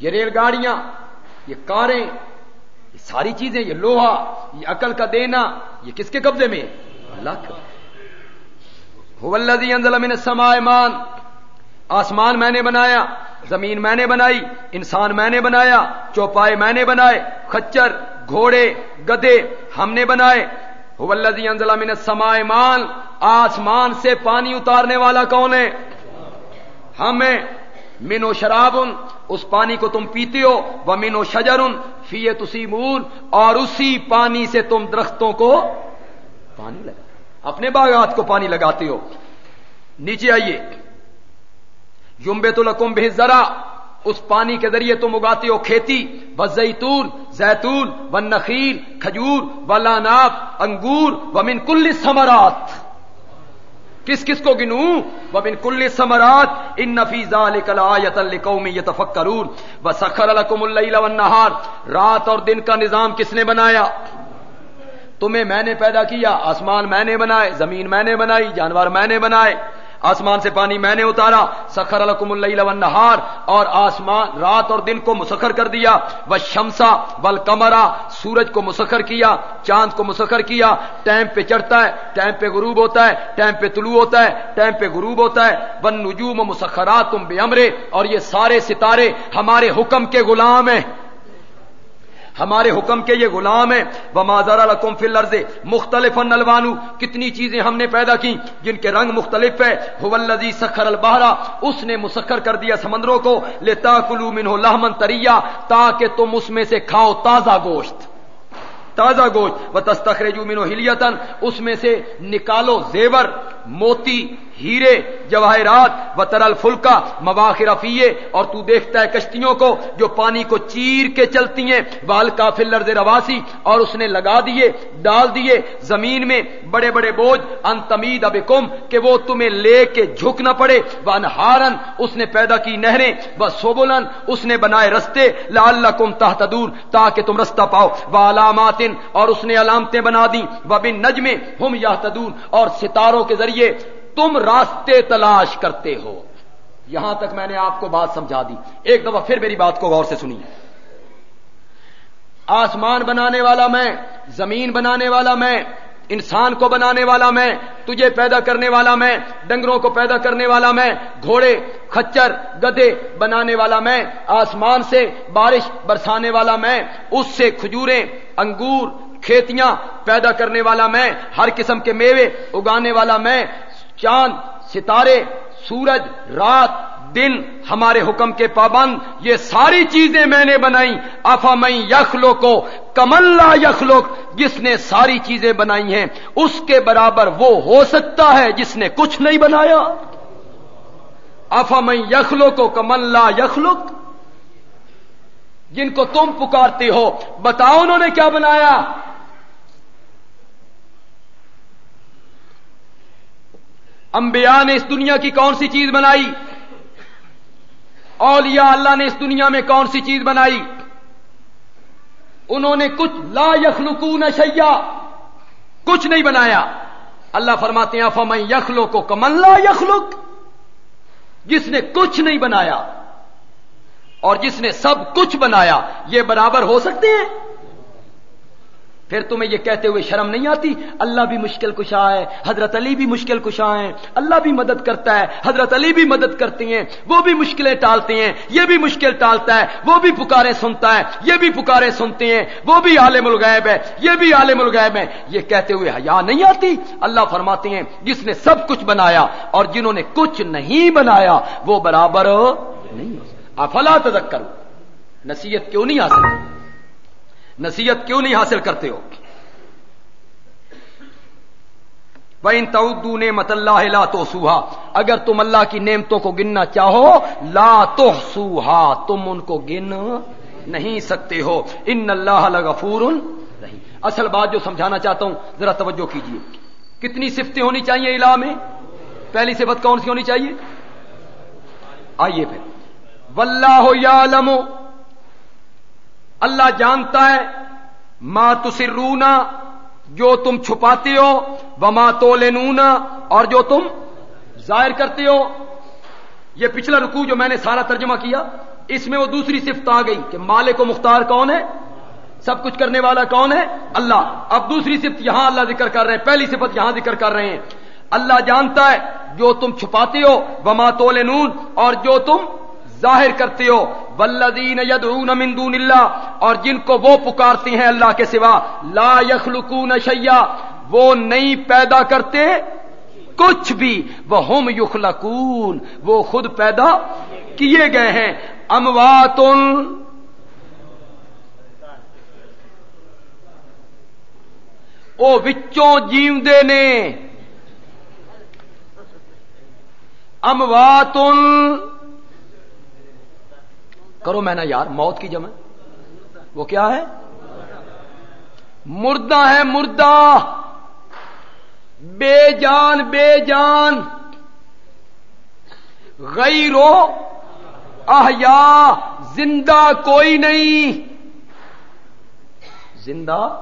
یہ ریل گاڑیاں، یہ کاریں، یہ ساری چیزیں، یہ لوہا، یہ عقل کا دینا، یہ کس کے قبضے میں؟ اللہ کا انزل من السماء ایمان آسمان میں نے بنایا، زمین میں نے بنائی، انسان میں نے بنایا چوپائے میں نے بنائے خچر گھوڑے، گدے ہم نے بنائے. ہوزی انزل من السماء ایمان آسمان سے پانی اتارنے والا کون ہے؟ ہمیں. مینو شرابن، اس پانی کو تم پیتے ہو. وہ مینو شجرن، فی تسیمون، اور اسی پانی سے تم درختوں کو پانی لگا اپنے باغات کو پانی لگاتے ہو۔ نیچے آئیے۔ یمبے تو لکم بھی ذرا اس پانی کے ذریعے تم اگاتے ہو کھیتی۔ و زیتون زیتون و نخیل کھجور و لاناب انگور و من کل سمرات کس کس کو گنو؟ وہ من کل سمرات ان نفیزا لکلایت القوم یتفکرون۔ و سخر الکم اللیل رات اور دن کا نظام کس نے بنایا؟ تمہیں میں نے پیدا کیا، آسمان میں نے بنائے، زمین میں نے بنائی، جانور میں نے بنائے، آسمان سے پانی میں نے اتارا، سخر الکم اللیل والنہار، اور آسمان رات اور دن کو مسخر کر دیا وہ شمسا بل کمرا سورج کو مسخر کیا، چاند کو مسخر کیا، ٹائم پہ چڑھتا ہے، ٹائم پہ غروب ہوتا ہے، ٹائم پہ طلوع ہوتا ہے، ٹائم پہ غروب ہوتا ہے ون نجوم مسخرات تم بے امرے اور یہ سارے ستارے ہمارے حکم کے غلام ہیں۔ ہمارے حکم کے یہ غلام ہیں۔ وہ ماضر القم فل عرض مختلف نلوانو کتنی چیزیں ہم نے پیدا کی جن کے رنگ مختلف ہے حلزی سکھر البہرا اس نے مسکر کر دیا سمندروں کو۔ لے کلو من لہمن تریا تاکہ تم اس میں سے کھاؤ تازہ گوشت۔ تازہ گوشت۔ و تستخر جو منو ہلیتن اس میں سے نکالو زیور، موتی۔ ہیرے، جواہرات و ترل فلکا مواخر افیے اور تو دیکھتا ہے کشتیوں کو جو پانی کو چیر کے چلتی ہیں۔ وال کا فلر رواسی، اور اس نے لگا دیے، ڈال دیے۔ زمین میں بڑے بڑے بوجھ، ان تمید اب کم کہ وہ تمہیں لے کے جھک نہ پڑے۔ وہ انہارن اس نے پیدا کی نہریں۔ وہ سوبولن اس نے بنائے رستے۔ لال کم تحت دور تاکہ تم رستہ پاؤ۔ وہ علامات اور اس نے علامتیں بنا دی وہ بن نجمے ہم یا اور ستاروں کے ذریعے تم راستے تلاش کرتے ہو۔ یہاں تک میں نے آپ کو بات سمجھا دی۔ ایک دفعہ پھر میری بات کو غور سے سنی آسمان بنانے والا میں، زمین بنانے والا میں، انسان کو بنانے والا میں، تجھے پیدا کرنے والا میں، ڈنگروں کو پیدا کرنے والا میں، گھوڑے کچر گدے بنانے والا میں، آسمان سے بارش برسانے والا میں، اس سے کھجوریں، انگور، کھیتیاں پیدا کرنے والا میں، ہر قسم کے میوے اگانے والا میں چاند، ستارے، سورج، رات، دن ہمارے حکم کے پابند، یہ ساری چیزیں میں نے بنائی۔ افا میں یخلو کو کملا یخلو جس نے ساری چیزیں بنائی ہیں، اس کے برابر وہ ہو سکتا ہے جس نے کچھ نہیں بنایا۔ افا میں یخلو کو کملا یخلق، جن کو تم پکارتے ہو، بتاؤ انہوں نے کیا بنایا؟ انبیاء نے اس دنیا کی کون سی چیز بنائی؟ اولیاء اللہ نے اس دنیا میں کون سی چیز بنائی؟ انہوں نے کچھ لا یخلقون شیا کچھ نہیں بنایا۔ اللہ فرماتے ہیں فمن یخلو کو کمن لا یخلق؟ جس نے کچھ نہیں بنایا اور جس نے سب کچھ بنایا، یہ برابر ہو سکتے ہیں؟ پھر تمہیں یہ کہتے ہوئے شرم نہیں آتی؟ اللہ بھی مشکل کشا ہے، حضرت علی بھی مشکل کشا ہیں، اللہ بھی مدد کرتا ہے، حضرت علی بھی مدد کرتے ہیں، وہ بھی مشکلیں ٹالتے ہیں، یہ بھی مشکل ٹالتا ہے، وہ بھی پکارے سنتا ہے، یہ بھی پکارے سنتے ہیں، وہ بھی عالم الغیب ہے، یہ بھی عالم الغیب ہے۔ یہ کہتے ہوئے حیا نہیں آتی؟ اللہ فرماتے ہیں، جس نے سب کچھ بنایا اور جنہوں نے کچھ نہیں بنایا، وہ برابر نہیں افلا تک کرو نصیحت کیوں نہیں آ سکتی؟ نصیحت کیوں نہیں حاصل کرتے ہو؟ ان تو نے مت اللہ لا تو سوہا اگر تم اللہ کی نعمتوں کو گننا چاہو، لا تو سوہا تم ان کو گن نہیں سکتے ہو۔ ان اللہ غفور نہیں اصل بات جو سمجھانا چاہتا ہوں، ذرا توجہ کیجیے کتنی صفتیں ہونی چاہیے الہ میں؟ پہلی صفت کون سی ہونی چاہیے؟ آئیے پھر۔ واللہ یعلم اللہ جانتا ہے ماں تسرونا جو تم چھپاتے ہو وہ ماں تو اور جو تم ظاہر کرتے ہو۔ یہ پچھلا رکو جو میں نے سارا ترجمہ کیا، اس میں وہ دوسری صفت آ گئی کہ مالک و مختار کون ہے، سب کچھ کرنے والا کون ہے؟ اللہ۔ اب دوسری صفت یہاں اللہ ذکر کر رہے ہیں، پہلی صفت یہاں ذکر کر رہے ہیں۔ اللہ جانتا ہے، جو تم چھپاتے ہو، وما تو اور جو تم ظاہر کرتے ہو۔ ولدین یدعون من دون اللہ، اور جن کو وہ پکارتے ہیں اللہ کے سوا، لا یخلقون شیا وہ نہیں پیدا کرتے کچھ بھی وہ ہم یخلقون، وہ خود پیدا کیے گئے ہیں۔ اموات او وچوں جیوندے نے۔ اموات کرو میں نا یار، موت کی جمع۔ وہ کیا ہے؟ مردہ ہے مردہ۔ بے جان بے جان۔ غیرو احیا۔ زندہ کوئی نہیں۔ زندہ؟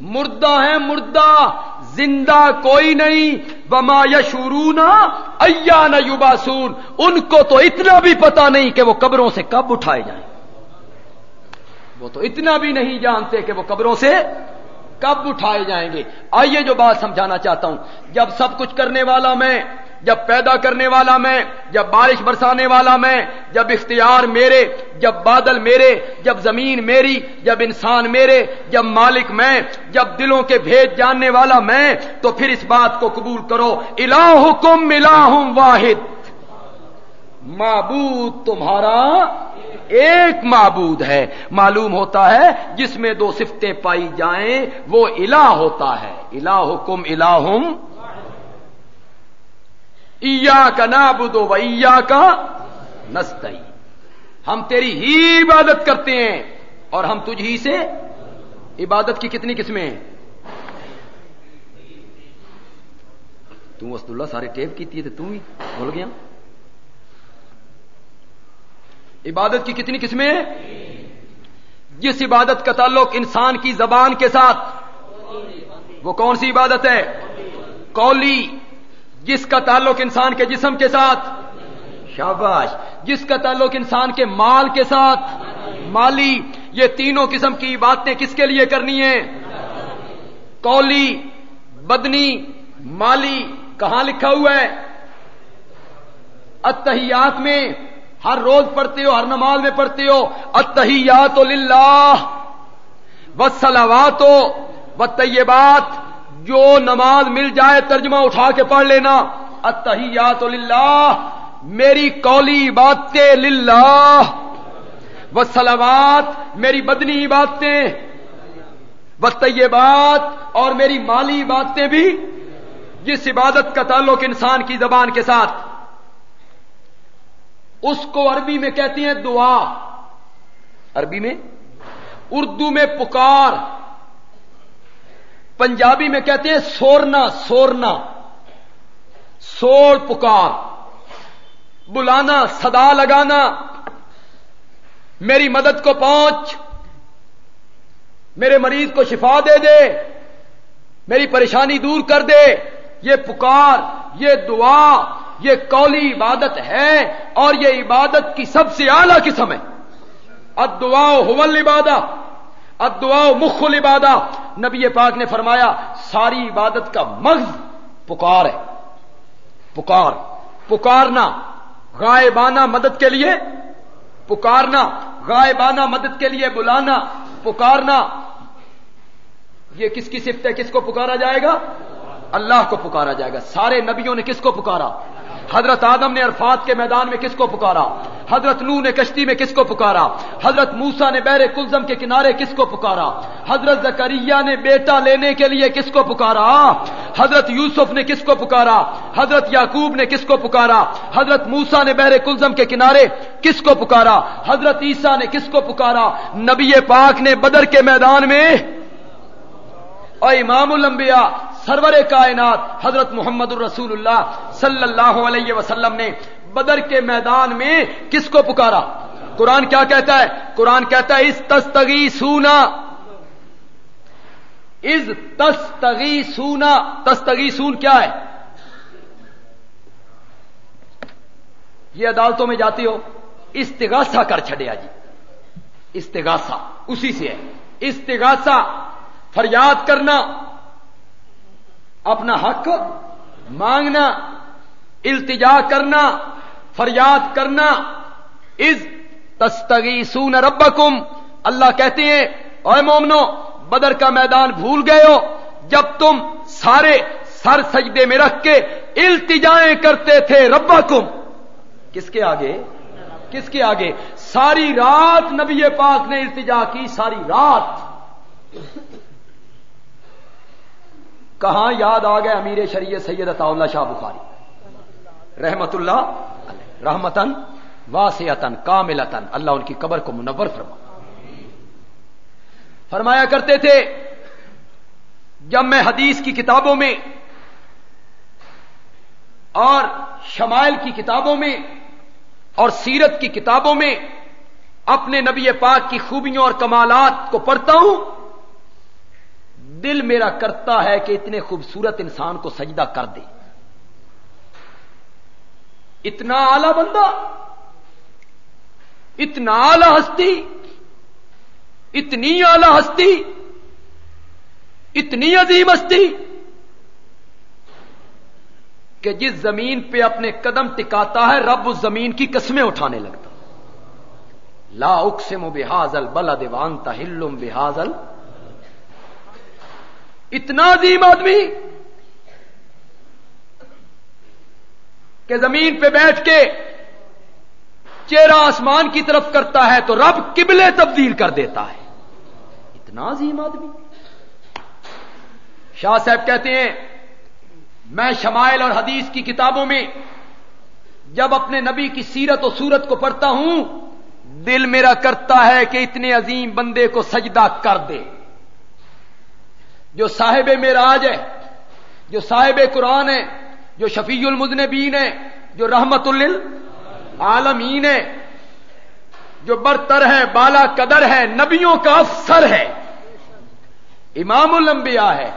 مردہ ہے مردہ۔ زندہ کوئی نہیں۔ بما یشورونا ایا یباسون ان کو تو اتنا بھی پتا نہیں کہ وہ قبروں سے کب اٹھائے جائیں۔ وہ تو اتنا بھی نہیں جانتے کہ وہ قبروں سے کب اٹھائے جائیں گے۔ آئیے جو بات سمجھانا چاہتا ہوں۔ جب سب کچھ کرنے والا میں جب پیدا کرنے والا میں، جب بارش برسانے والا میں، جب اختیار میرے، جب بادل میرے، جب زمین میری، جب انسان میرے، جب مالک میں، جب دلوں کے بھیج جاننے والا میں، تو پھر اس بات کو قبول کرو، الہکم الہ واحد۔ معبود تمہارا ایک معبود ہے۔ معلوم ہوتا ہے جس میں دو صفتیں پائی جائیں، وہ الہ ہوتا ہے۔ الہ حکم الہم ایا کا نابدو و ایا کا نستعین ہم تیری ہی عبادت کرتے ہیں اور ہم تجھ ہی سے عبادت کی کتنی قسمیں ہیں؟ تم وسط اللہ سارے ٹیپ کی تھی تو تم ہی بھول گیا۔ عبادت کی کتنی قسمیں ہیں؟ جس عبادت کا تعلق انسان کی زبان کے ساتھ، وہ کون سی عبادت ہے؟ کولی جس کا تعلق انسان کے جسم کے ساتھ، شاباش، جس کا تعلق انسان کے مال کے ساتھ، مالی، یہ تینوں قسم کی باتیں کس کے لیے کرنی ہیں؟ کولی بدنی، مالی، کہاں لکھا ہوا ہے؟ اتحیات میں، ہر روز پڑھتے ہو، ہر نماز میں پڑھتے ہو اتحیات للہ وسلوات و طیبات جو نماز مل جائے ترجمہ اٹھا کے پڑھ لینا۔ اتحیات للہ، میری کولی باتیں للہ۔ وسلوات میری بدنی باتیں۔ و طیبات اور میری مالی باتیں بھی۔ جس عبادت کا تعلق انسان کی زبان کے ساتھ۔ اس کو عربی میں کہتی ہیں دعا۔ عربی میں؟ اردو میں پکار۔ پنجابی میں کہتے ہیں سورنا سورنا۔ سور پکار۔ بلانا، صدا لگانا۔ میری مدد کو پہنچ۔ میرے مریض کو شفا دے دے۔ میری پریشانی دور کر دے۔ یہ پکار، یہ دعا، یہ کولی عبادت ہے اور یہ عبادت کی سب سے اعلی قسم ہے۔ ادعا حول عبادہ ادعا مخ العبادہ۔ نبی پاک نے فرمایا، ساری عبادت کا مغز پکار ہے۔ پکار۔ پکارنا، غائبانہ مدد کے لیے۔ پکارنا، غائبانہ مدد کے لیے بلانا۔ پکارنا، یہ کس کی صفت ہے؟ کس کو پکارا جائے گا؟ اللہ کو پکارا جائے گا۔ سارے نبیوں نے کس کو پکارا؟ حضرت آدم نے عرفات کے میدان میں کس کو پکارا؟ حضرت نو نے کشتی میں کس کو پکارا؟ حضرت موسا نے بیر کلزم کے کنارے کس کو پکارا؟ حضرت زکریہ نے بیٹا لینے کے لیے کس کو پکارا؟ حضرت یوسف نے کس کو پکارا؟ حضرت یعقوب نے کس کو پکارا؟ حضرت موسا نے بیر کلزم کے کنارے کس کو پکارا؟ حضرت عیسیٰ نے کس کو پکارا؟ نبی پاک نے بدر کے میدان میں اور امام الانبیاء، سرور کائنات، حضرت محمد الرسول اللہ صلی اللہ علیہ وسلم نے بدر کے میدان میں کس کو پکارا؟ قرآن کیا کہتا ہے؟ قرآن کہتا ہے، اس تستگی سونا از تستگی سونا تستگی سون کیا ہے؟ یہ عدالتوں میں جاتی ہو، استغاثہ کر چھڑیا جی استغاثہ، اسی سے ہے۔ استغاثہ فریاد کرنا، اپنا حق مانگنا، التجا کرنا، فریاد کرنا از تستگی سون ربکم، اللہ کہتے ہیں، اے مومنو، بدر کا میدان بھول گئے ہو، جب تم سارے سر سجدے میں رکھ کے التجائیں کرتے تھے ربکم۔ کس کے آگے؟ کس کے آگے؟ ساری رات نبی پاک نے التجا کی، ساری رات۔ کہاں یاد آ گئے امیر شریعت سید عطا اللہ شاہ بخاری؟ رحمت اللہ رحمتن واسعتن کاملتن اللہ ان کی قبر کو منور فرما. فرمایا کرتے تھے، جب میں حدیث کی کتابوں میں اور شمائل کی کتابوں میں اور سیرت کی کتابوں میں اپنے نبی پاک کی خوبیوں اور کمالات کو پڑھتا ہوں دل میرا کرتا ہے کہ اتنے خوبصورت انسان کو سجدہ کر دے۔ اتنا اعلی بندہ، اتنا اعلی ہستی، اتنی اعلی ہستی، اتنی عظیم ہستی کہ جس زمین پہ اپنے قدم ٹکاتا ہے، رب اس زمین کی قسمیں اٹھانے لگتا۔ لا اکسم و بحاظل بلا دیوانتا ہلوم بحاظل اتنا عظیم آدمی کہ زمین پہ بیٹھ کے چہرہ آسمان کی طرف کرتا ہے تو رب قبلے تبدیل کر دیتا ہے۔ اتنا عظیم آدمی۔ شاہ صاحب کہتے ہیں، میں شمائل اور حدیث کی کتابوں میں جب اپنے نبی کی سیرت و صورت کو پڑھتا ہوں، دل میرا کرتا ہے کہ اتنے عظیم بندے کو سجدہ کر دے۔ جو صاحب میراج ہے، جو صاحب قرآن ہے، جو شفیع المذنبین ہے، جو رحمت عالمین ہے، جو برتر ہے، بالا قدر ہے، نبیوں کا افسر ہے۔ امام الانبیاء ہے،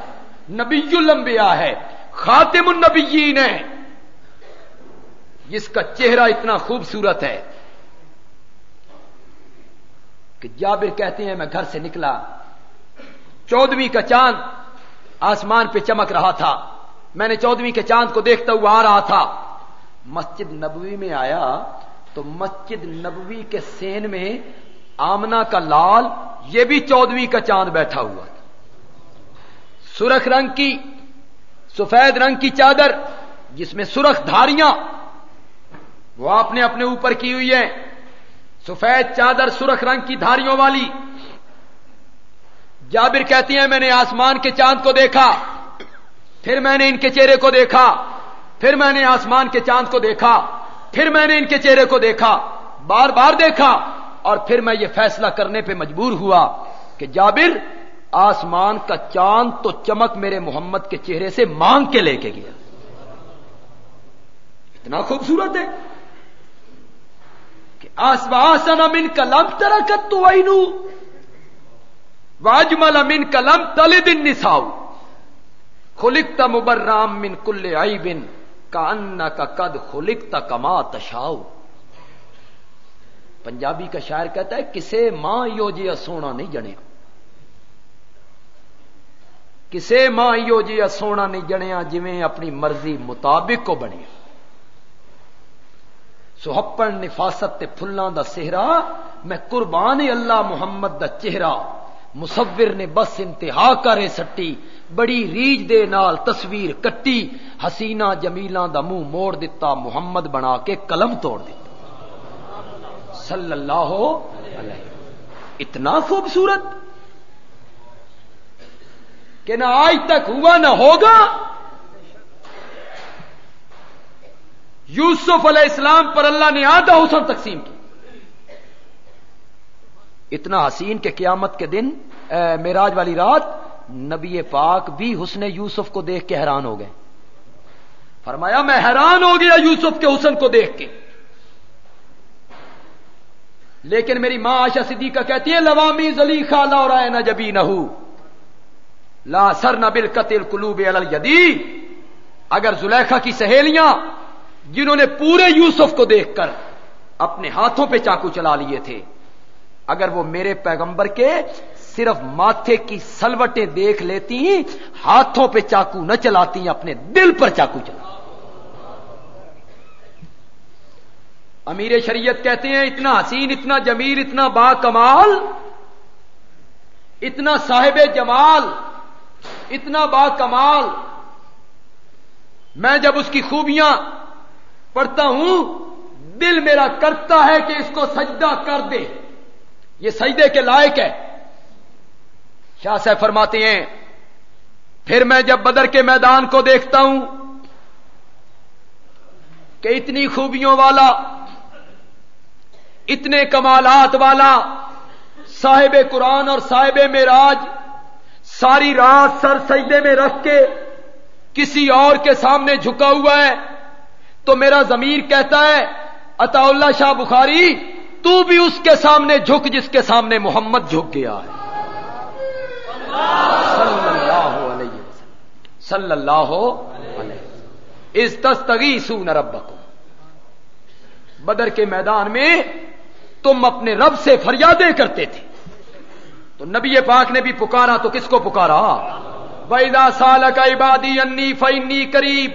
نبی الانبیاء ہے، خاتم النبیین ہے۔ جس کا چہرہ اتنا خوبصورت ہے کہ جابر کہتے ہیں، میں گھر سے نکلا چودویں کا چاند آسمان پہ چمک رہا تھا۔ میں نے چودویں کے چاند کو دیکھتا ہوا آ رہا تھا۔ مسجد نبوی میں آیا تو مسجد نبوی کے سین میں آمنا کا لال، یہ بھی چودویں کا چاند بیٹھا ہوا تھا۔ سرخ رنگ کی، سفید رنگ کی چادر، جس میں سرخ دھاریاں، وہ آپ نے اپنے اوپر کی ہوئی ہے سفید چادر سرخ رنگ کی دھاریوں والی۔ جابر کہتی ہیں، میں نے آسمان کے چاند کو دیکھا، پھر میں نے ان کے چہرے کو دیکھا، پھر میں نے آسمان کے چاند کو دیکھا، پھر میں نے ان کے چہرے کو دیکھا، بار بار دیکھا، اور پھر میں یہ فیصلہ کرنے پہ مجبور ہوا کہ جابر آسمان کا چاند تو چمک میرے محمد کے چہرے سے مانگ کے لے کے گیا۔ اتنا خوبصورت ہے کہ آسمان امن کلم ترکت تو واجمل امن کلم تل دن نساؤ خلکتا مبرام من کل آئی بن کا ان کا قد خلکتا کما تشاؤ پنجابی کا شاعر کہتا ہے، کسے ماں یو جی سونا نہیں جنیا. کسے ماں یو جی سونا نہیں جنیا جویں اپنی مرضی مطابق کو بنیا. سہپن نفاست فلاں دا سہرا میں قربان اللہ محمد دا چہرہ مصور نے بس انتہا کرے سٹی، بڑی ریج دے نال تصویر کٹی، حسینہ جمیلاں دا منہ موڑ دیتا محمد بنا کے قلم توڑ دیتا صلی اللہ علیہ۔ اتنا خوبصورت۔ کہ نہ آج تک ہوا نہ ہوگا۔ یوسف علیہ السلام پر اللہ نے آدھا حسن تقسیم کی اتنا حسین کہ قیامت کے دن میراج والی رات، نبی پاک بھی حسن یوسف کو دیکھ کے حیران ہو گئے۔ فرمایا، میں حیران ہو گیا یوسف کے حسن کو دیکھ کے۔ لیکن میری ماں آشا صدیقہ کہتی ہے لوامی زلی خالہ اور آئے نہ جبی نہ لا سر نہ بل قتل کلوب الدی اگر زلیخا کی سہیلیاں، جنہوں نے پورے یوسف کو دیکھ کر اپنے ہاتھوں پہ چاقو چلا لیے تھے اگر وہ میرے پیغمبر کے صرف ماتھے کی سلوٹیں دیکھ لیتی، ہاتھوں پہ چاقو نہ چلاتی، اپنے دل پر چاقو چلا امیر شریعت کہتے ہیں، اتنا حسین، اتنا جمیل، اتنا با کمال، اتنا صاحب جمال، اتنا با کمال۔ میں جب اس کی خوبیاں پڑھتا ہوں، دل میرا کرتا ہے کہ اس کو سجدہ کر دے۔ یہ سجدے کے لائق ہے۔ شاہ صاحب فرماتے ہیں، پھر میں جب بدر کے میدان کو دیکھتا ہوں کہ اتنی خوبیوں والا، اتنے کمالات والا صاحب قرآن اور صاحب میراج ساری رات سر سجدے میں رکھ کے کسی اور کے سامنے جھکا ہوا ہے تو میرا ضمیر کہتا ہے عطا اللہ شاہ بخاری تو بھی اس کے سامنے جھک جس کے سامنے محمد جھک گیا ہے۔ صلی اللہ علیہ وسلم۔ صلی اللہ علیہ۔ اس دستگی سون رب بدر کے میدان میں تم اپنے رب سے فریادیں کرتے تھے۔ تو نبی پاک نے بھی پکارا، تو کس کو پکارا؟ ویدا سال کا عبادی انی فنی قریب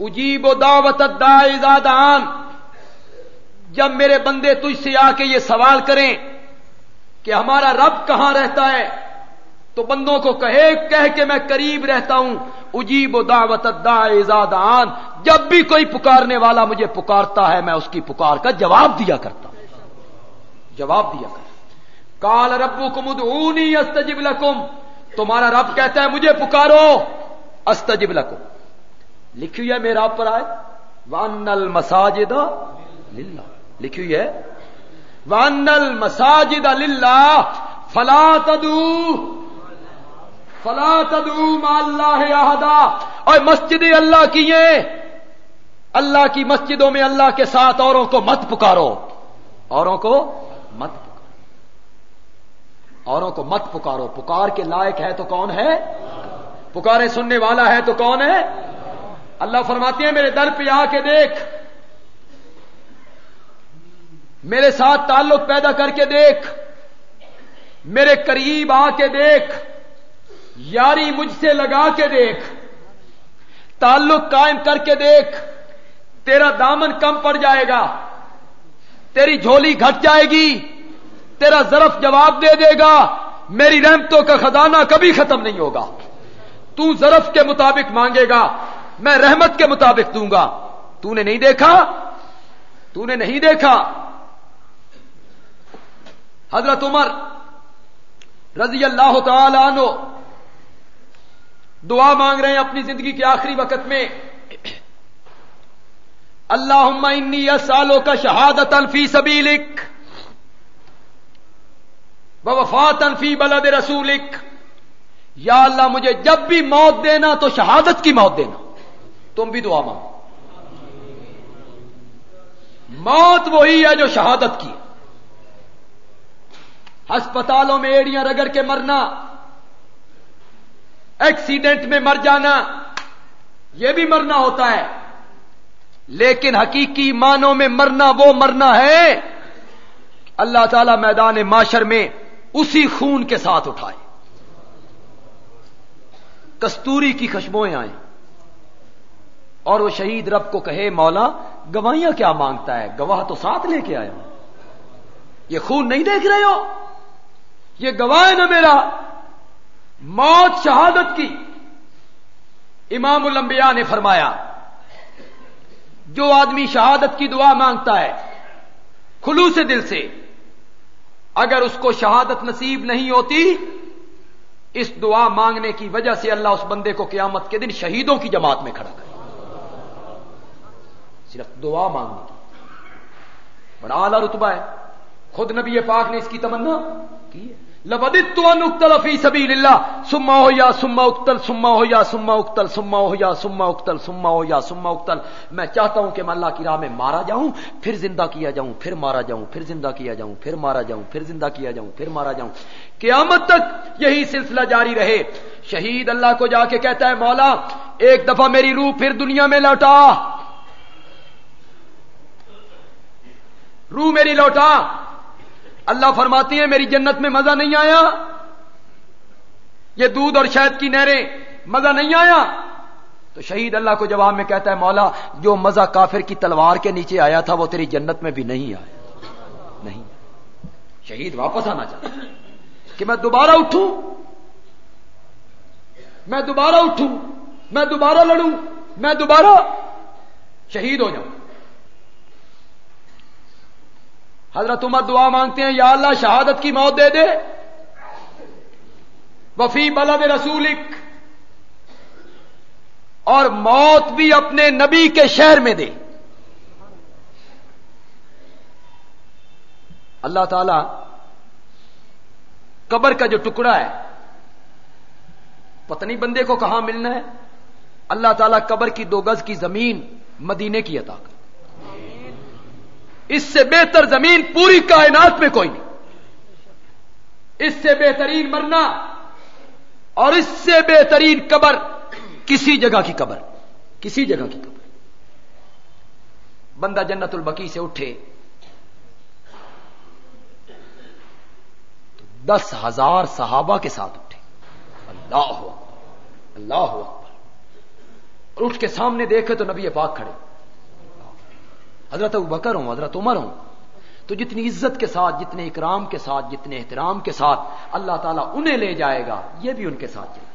اجیب و دعوت دان جب میرے بندے تجھ سے آ کے یہ سوال کریں کہ ہمارا رب کہاں رہتا ہے، تو بندوں کو کہے، کہہ کے میں قریب رہتا ہوں۔ اجیب و دعوت آن جب بھی کوئی پکارنے والا مجھے پکارتا ہے، میں اس کی پکار کا جواب دیا کرتا ہوں۔ جواب دیا کرتا کال ربو کم ادونی استجب لکم۔ تمہارا رب کہتا ہے، مجھے پکارو۔ استجب لکو لکھی ہے میرا پر آئے۔ وان المساجد للہ لکھی ہوئی ہے وان المساجد للہ فلا تدو فلا تدو اللہ احدا اور مسجد اللہ کی ہیں اللہ کی مسجدوں میں اللہ کے ساتھ اوروں کو مت پکارو۔ اوروں کو مت پکارو۔ اوروں کو مت پکارو۔ پکار کے لائق ہے تو کون ہے؟ پکارے سننے والا ہے تو کون ہے؟ اللہ فرماتے ہیں، میرے در پہ آ کے دیکھ۔ میرے ساتھ تعلق پیدا کر کے دیکھ۔ میرے قریب آ کے دیکھ۔ یاری مجھ سے لگا کے دیکھ۔ تعلق قائم کر کے دیکھ۔ تیرا دامن کم پڑ جائے گا۔ تیری جھولی گھٹ جائے گی۔ تیرا ظرف جواب دے دے گا۔ میری رحمتوں کا خزانہ کبھی ختم نہیں ہوگا۔ تو ظرف کے مطابق مانگے گا۔ میں رحمت کے مطابق دوں گا۔ تو نے نہیں دیکھا؟ تو نے نہیں دیکھا؟ حضرت عمر رضی اللہ تعالی عنہ دعا مانگ رہے ہیں اپنی زندگی کے آخری وقت میں۔ اللہ انی سالوں کا شہادت الفی سبیلک وفات انفی بلد رسولک۔ یا اللہ مجھے جب بھی موت دینا تو شہادت کی موت دینا۔ تم بھی دعا مانگو۔ موت وہی ہے جو شہادت کی ہسپتالوں میں ایڑیاں رگڑ کے مرنا، ایکسیڈنٹ میں مر جانا، یہ بھی مرنا ہوتا ہے۔ لیکن حقیقی معنوں میں مرنا وہ مرنا ہے اللہ تعالی میدان معاشر میں اسی خون کے ساتھ اٹھائے۔ کستوری کی خشبوئیں آئیں۔ اور وہ شہید رب کو کہے، مولا، گواہیاں کیا مانگتا ہے؟ گواہ تو ساتھ لے کے آیا یہ خون نہیں دیکھ رہے ہو؟ یہ گواہ نا میرا، موت شہادت کی۔ امام الانبیاء نے فرمایا، جو آدمی شہادت کی دعا مانگتا ہے خلوص دل سے، اگر اس کو شہادت نصیب نہیں ہوتی، اس دعا مانگنے کی وجہ سے اللہ اس بندے کو قیامت کے دن شہیدوں کی جماعت میں کھڑا کرے۔ صرف دعا مانگنے کی۔ بڑا اعلی رتبہ ہے۔ خود نبی پاک نے اس کی تمنا کی ہے۔ لبدت تو انکتل فی سبیل اللہ سما ہو یا سما اکتل سما ہو یا سما اکتل سما ہو یا سما اکتل سما ہو یا سما اکتل میں چاہتا ہوں کہ میں اللہ کی راہ میں مارا جاؤں، پھر زندہ کیا جاؤں، پھر مارا جاؤں، پھر زندہ کیا جاؤں، پھر مارا جاؤں، پھر زندہ کیا جاؤں، پھر مارا جاؤں۔ قیامت تک یہی سلسلہ جاری رہے۔ شہید اللہ کو جا کے کہتا ہے، مولا، ایک دفعہ میری روح پھر دنیا میں لوٹا۔ روح میری لوٹا۔ اللہ فرماتی ہے میری جنت میں مزہ نہیں آیا۔ یہ دودھ اور شہد کی نہریں مزہ نہیں آیا۔ تو شہید اللہ کو جواب میں کہتا ہے، مولا، جو مزہ کافر کی تلوار کے نیچے آیا تھا، وہ تیری جنت میں بھی نہیں آیا۔ نہیں۔ شہید واپس آنا چاہتا کہ میں دوبارہ اٹھوں۔ میں دوبارہ اٹھوں۔ میں دوبارہ لڑوں۔ میں دوبارہ شہید ہو جاؤں۔ حضرت عمر دعا مانگتے ہیں، یا اللہ شہادت کی موت دے دے۔ وفی بلد رسولک۔ اور موت بھی اپنے نبی کے شہر میں دے۔ اللہ تعالی قبر کا جو ٹکڑا ہے پتنی بندے کو کہاں ملنا ہے۔ اللہ تعالیٰ قبر کی دو گز کی زمین مدینے کی عطا کر۔ اس سے بہتر زمین پوری کائنات میں کوئی نہیں۔ اس سے بہترین مرنا اور اس سے بہترین قبر کسی جگہ کی قبر۔ کسی جگہ کی قبر۔ بندہ جنت البکی سے اٹھے تو دس ہزار صحابہ کے ساتھ اٹھے۔ اللہ اکبر اللہ اکبر۔ اور اٹھ کے سامنے دیکھے تو نبی پاک کھڑے۔ حضرت ابو بکر ہوں، حضرت عمر ہوں۔ تو جتنی عزت کے ساتھ، جتنے اکرام کے ساتھ، جتنے احترام کے ساتھ اللہ تعالیٰ انہیں لے جائے گا، یہ بھی ان کے ساتھ جائے۔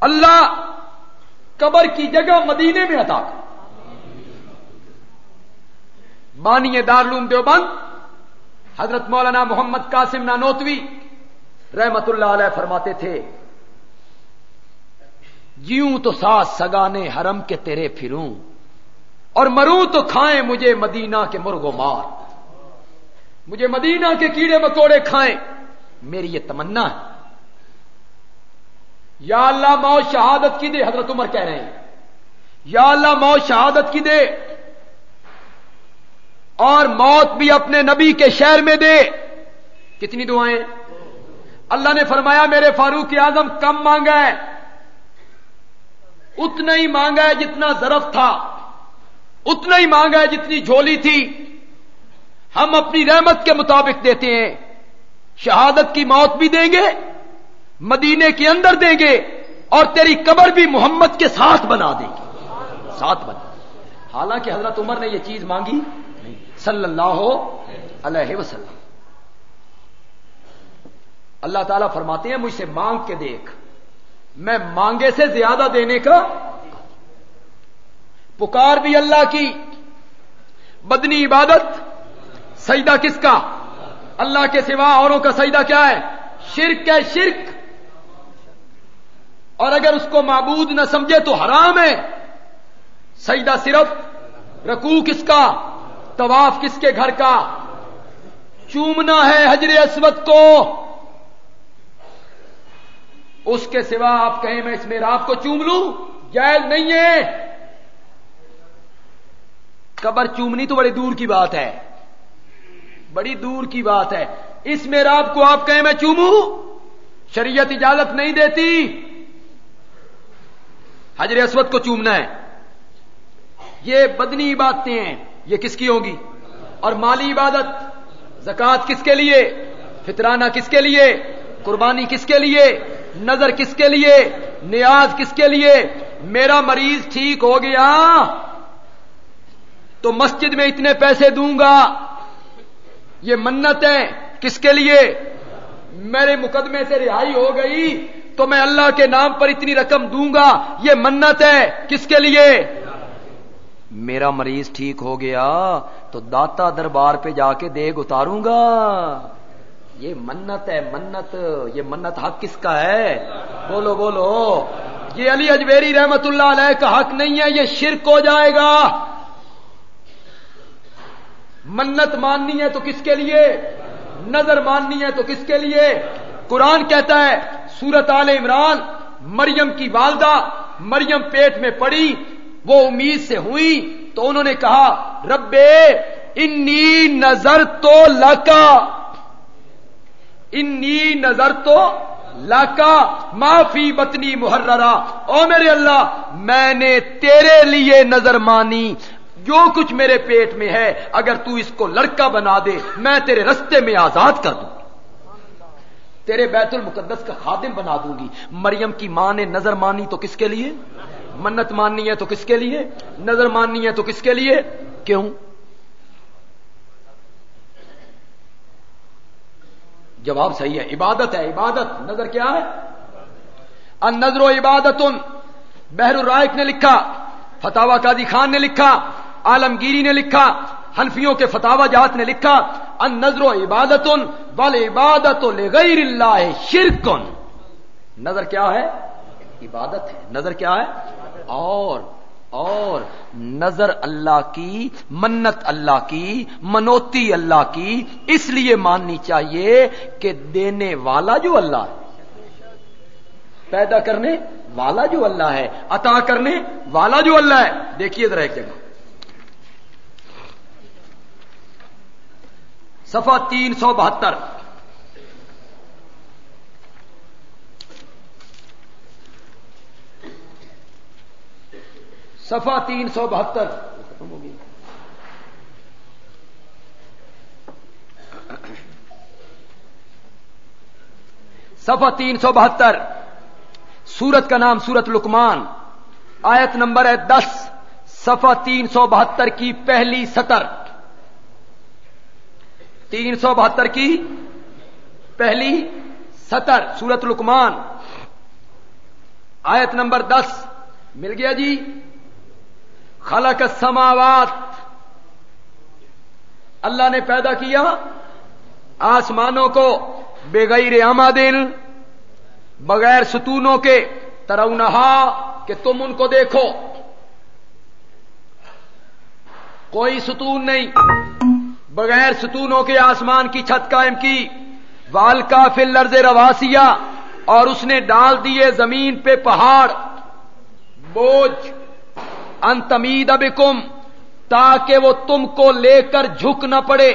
اللہ قبر کی جگہ مدینے میں عطا کر۔ بانی دارلوم دیوبند، حضرت مولانا محمد قاسم نانوتوی رحمت اللہ علیہ فرماتے تھے جیوں تو ساتھ سگانے حرم کے تیرے پھروں، اور مروں تو کھائیں مجھے مدینہ کے مرغ و مار۔ مجھے مدینہ کے کیڑے مکوڑے کھائیں۔ میری یہ تمنا ہے۔ یا اللہ موت شہادت کی دے، حضرت عمر کہہ رہے ہیں۔ یا اللہ موت شہادت کی دے، اور موت بھی اپنے نبی کے شہر میں دے۔ کتنی دعائیں؟ اللہ نے فرمایا، میرے فاروق اعظم کم مانگا ہے۔ اتنا ہی مانگا ہے جتنا ضرف تھا، اتنا ہی مانگا ہے جتنی جھولی تھی۔ ہم اپنی رحمت کے مطابق دیتے ہیں۔ شہادت کی موت بھی دیں گے، مدینے کے اندر دیں گے اور تیری قبر بھی محمد کے ساتھ بنا دیں گے۔ ساتھ بنا۔ حالانکہ حضرت عمر نے یہ چیز مانگی صلی اللہ علیہ وسلم۔ اللہ تعالیٰ فرماتے ہیں، مجھ سے مانگ کے دیکھ۔ میں مانگے سے زیادہ دینے کا پکار بھی اللہ کی بدنی عبادت سجدہ کس کا اللہ کے سوا اوروں کا سجدہ کیا ہے شرک ہے شرک اور اگر اس کو معبود نہ سمجھے تو حرام ہے سجدہ صرف رکوع کس کا طواف کس کے گھر کا چومنا ہے حجر اسود کو اس کے سوا آپ کہیں میں اس میں کو چوم لوں؟ جائز نہیں ہے۔ قبر چومنی تو بڑی دور کی بات ہے۔ بڑی دور کی بات ہے۔ اس میں کو آپ کہیں میں چوموں؟ شریعت اجازت نہیں دیتی۔ حجر اسود کو چومنا ہے۔ یہ بدنی عبادتیں ہیں۔ یہ کس کی ہوگی اور مالی عبادت۔ زکات کس کے لیے؟ فطرانہ کس کے لیے؟ قربانی کس کے لیے؟ نظر کس کے لیے؟ نیاز کس کے لیے؟ میرا مریض ٹھیک ہو گیا، تو مسجد میں اتنے پیسے دوں گا۔ یہ منت ہے، کس کے لیے؟ میرے مقدمے سے رہائی ہو گئی، تو میں اللہ کے نام پر اتنی رقم دوں گا۔ یہ منت ہے، کس کے لیے؟ میرا مریض ٹھیک ہو گیا، تو داتا دربار پہ جا کے دیگ اتاروں گا۔ یہ منت ہے، منت، یہ منت حق کس کا ہے؟ بولو بولو۔ یہ علی اجویری رحمت اللہ علیہ کا حق نہیں ہے، یہ شرک ہو جائے گا۔ منت ماننی ہے تو کس کے لیے؟ نظر ماننی ہے تو کس کے لیے؟ قرآن کہتا ہے، سورت عال عمران، مریم کی والدہ مریم پیٹ میں پڑی، وہ امید سے ہوئی تو انہوں نے کہا، ربے، انی نظر تو لکا۔ انی نظر تو لاکا معافی بتنی محررا او میرے اللہ، میں نے تیرے لیے نظر مانی۔ جو کچھ میرے پیٹ میں ہے، اگر تو اس کو لڑکا بنا دے، میں تیرے رستے میں آزاد کر دوں۔ تیرے بیت المقدس کا خادم بنا دوں گی۔ مریم کی ماں نے نظر مانی تو کس کے لیے؟ منت ماننی ہے تو کس کے لیے؟ نظر ماننی ہے تو کس کے لیے؟ کیوں؟ جواب صحیح ہے، عبادت ہے، عبادت، نظر کیا ہے؟ ان نظر و عبادت بحر الرائق نے لکھا فتح قاضی خان نے لکھا، عالمگیری نے لکھا، حنفیوں کے فتوا جات نے لکھا ان نظر و عبادت بل عبادت غیر اللہ شرکن۔ نظر کیا ہے؟ عبادت ہے، نظر کیا ہے؟ اور اور نظر اللہ کی، منت اللہ کی، منوتی اللہ کی، اس لیے ماننی چاہیے کہ دینے والا جو اللہ ہے، پیدا کرنے والا جو اللہ ہے، عطا کرنے والا جو اللہ ہے، دیکھیے ذرا ایک جگہ۔ سفا تین سو بہتر۔ سفا تین سو بہتر۔ سفا تین سو بہتر۔ سورت کا نام سورت لکمان آیت نمبر ہے دس۔ سفا تین سو بہتر کی پہلی سطر۔ تین سو بہتر کی پہلی سطر، سورت لکمان آیت نمبر دس۔ مل گیا جی؟ خلق السماوات۔ اللہ نے پیدا کیا آسمانوں کو بغیر آمادل، بغیر ستونوں کے، ترونہا کہ تم ان کو دیکھو۔ کوئی ستون نہیں، بغیر ستونوں کے آسمان کی چھت قائم کی۔ وال کا فل لرز رواسیا اور اس نے ڈال دیے زمین پہ پہاڑ۔ بوجھ۔ انتمید ابکم تاکہ وہ تم کو لے کر جھک نہ پڑے۔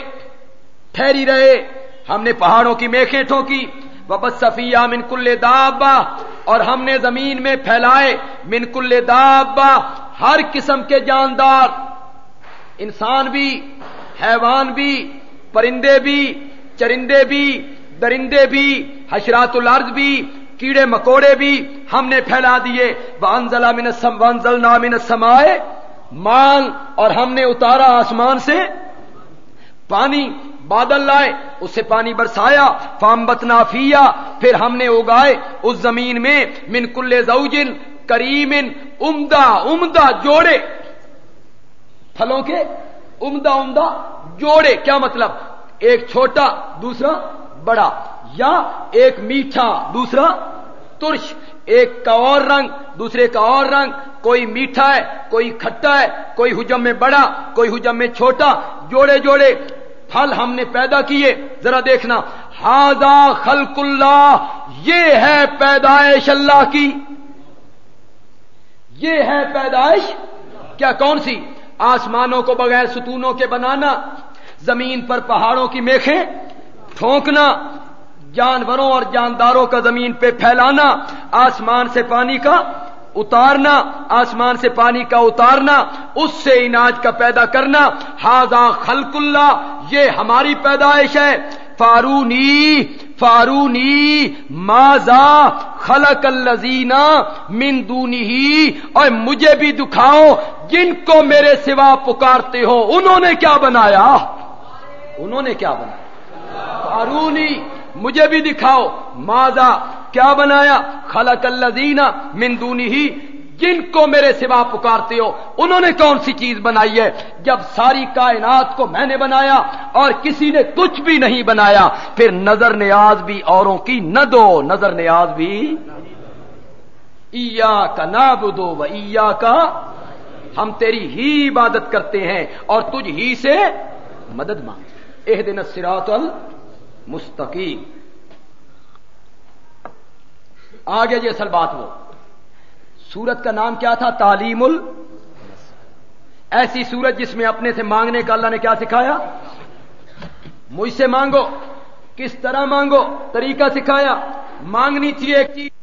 ٹھہری رہے۔ ہم نے پہاڑوں کی میخیں ٹھوکی وبت صفیہ من کل دابا اور ہم نے زمین میں پھیلائے۔ من کل دابا ہر قسم کے جاندار۔ انسان بھی، حیوان بھی، پرندے بھی، چرندے بھی، درندے بھی، حشرات الارض بھی کیڑے مکوڑے بھی ہم نے پھیلا دیے۔ وانزلہ من السم وانزلنا من السمائے مان اور ہم نے اتارا آسمان سے پانی۔ بادل لائے، اس سے پانی برسایا۔ فام بتنافیا پھر ہم نے اگائے اس زمین میں من کل زوجن کریمن، عمدہ عمدہ جوڑے۔ پھلوں کے عمدہ عمدہ جوڑے۔ کیا مطلب؟ ایک چھوٹا، دوسرا بڑا، یا ایک میٹھا، دوسرا ترش، ایک کا اور رنگ، دوسرے کا اور رنگ، کوئی میٹھا ہے، کوئی کھٹا ہے، کوئی حجم میں بڑا، کوئی حجم میں چھوٹا، جوڑے جوڑے، پھل ہم نے پیدا کیے، ذرا دیکھنا ہاضا خلق اللہ، یہ ہے پیدائش اللہ کی۔ یہ ہے پیدائش؟ کیا کون سی؟ آسمانوں کو بغیر ستونوں کے بنانا، زمین پر پہاڑوں کی میخیں، ٹھونکنا جانوروں اور جانداروں کا زمین پہ پھیلانا، آسمان سے پانی کا اتارنا، آسمان سے پانی کا اتارنا، اس سے اناج کا پیدا کرنا ہاضا خلق اللہ، یہ ہماری پیدائش ہے۔ فارونی فارونی ماضا خلق الزینا مندونی ہی اور مجھے بھی دکھاؤ، جن کو میرے سوا پکارتے ہو، انہوں نے کیا بنایا؟ انہوں نے کیا بنایا؟ فارونی۔ مجھے بھی دکھاؤ۔ ماضا کیا بنایا؟ خلق الزینا مندونی ہی جن کو میرے سوا پکارتے ہو، انہوں نے کون سی چیز بنائی ہے؟ جب ساری کائنات کو میں نے بنایا اور کسی نے کچھ بھی نہیں بنایا، پھر نظر نیاز بھی اوروں کی نہ دو، نظر نیاز بھی۔ ایا کا نابدو و ایا کا ہم تیری ہی عبادت کرتے ہیں اور تجھ ہی سے مدد مانگ اح دن سراط مستقیم۔ آگے جی اصل بات وہ۔ سورت کا نام کیا تھا؟ تعلیم ال ایسی سورت جس میں اپنے سے مانگنے کا اللہ نے کیا سکھایا؟ مجھ سے مانگو، کس طرح مانگو؟ طریقہ سکھایا۔ مانگنی چاہیے ایک چیز۔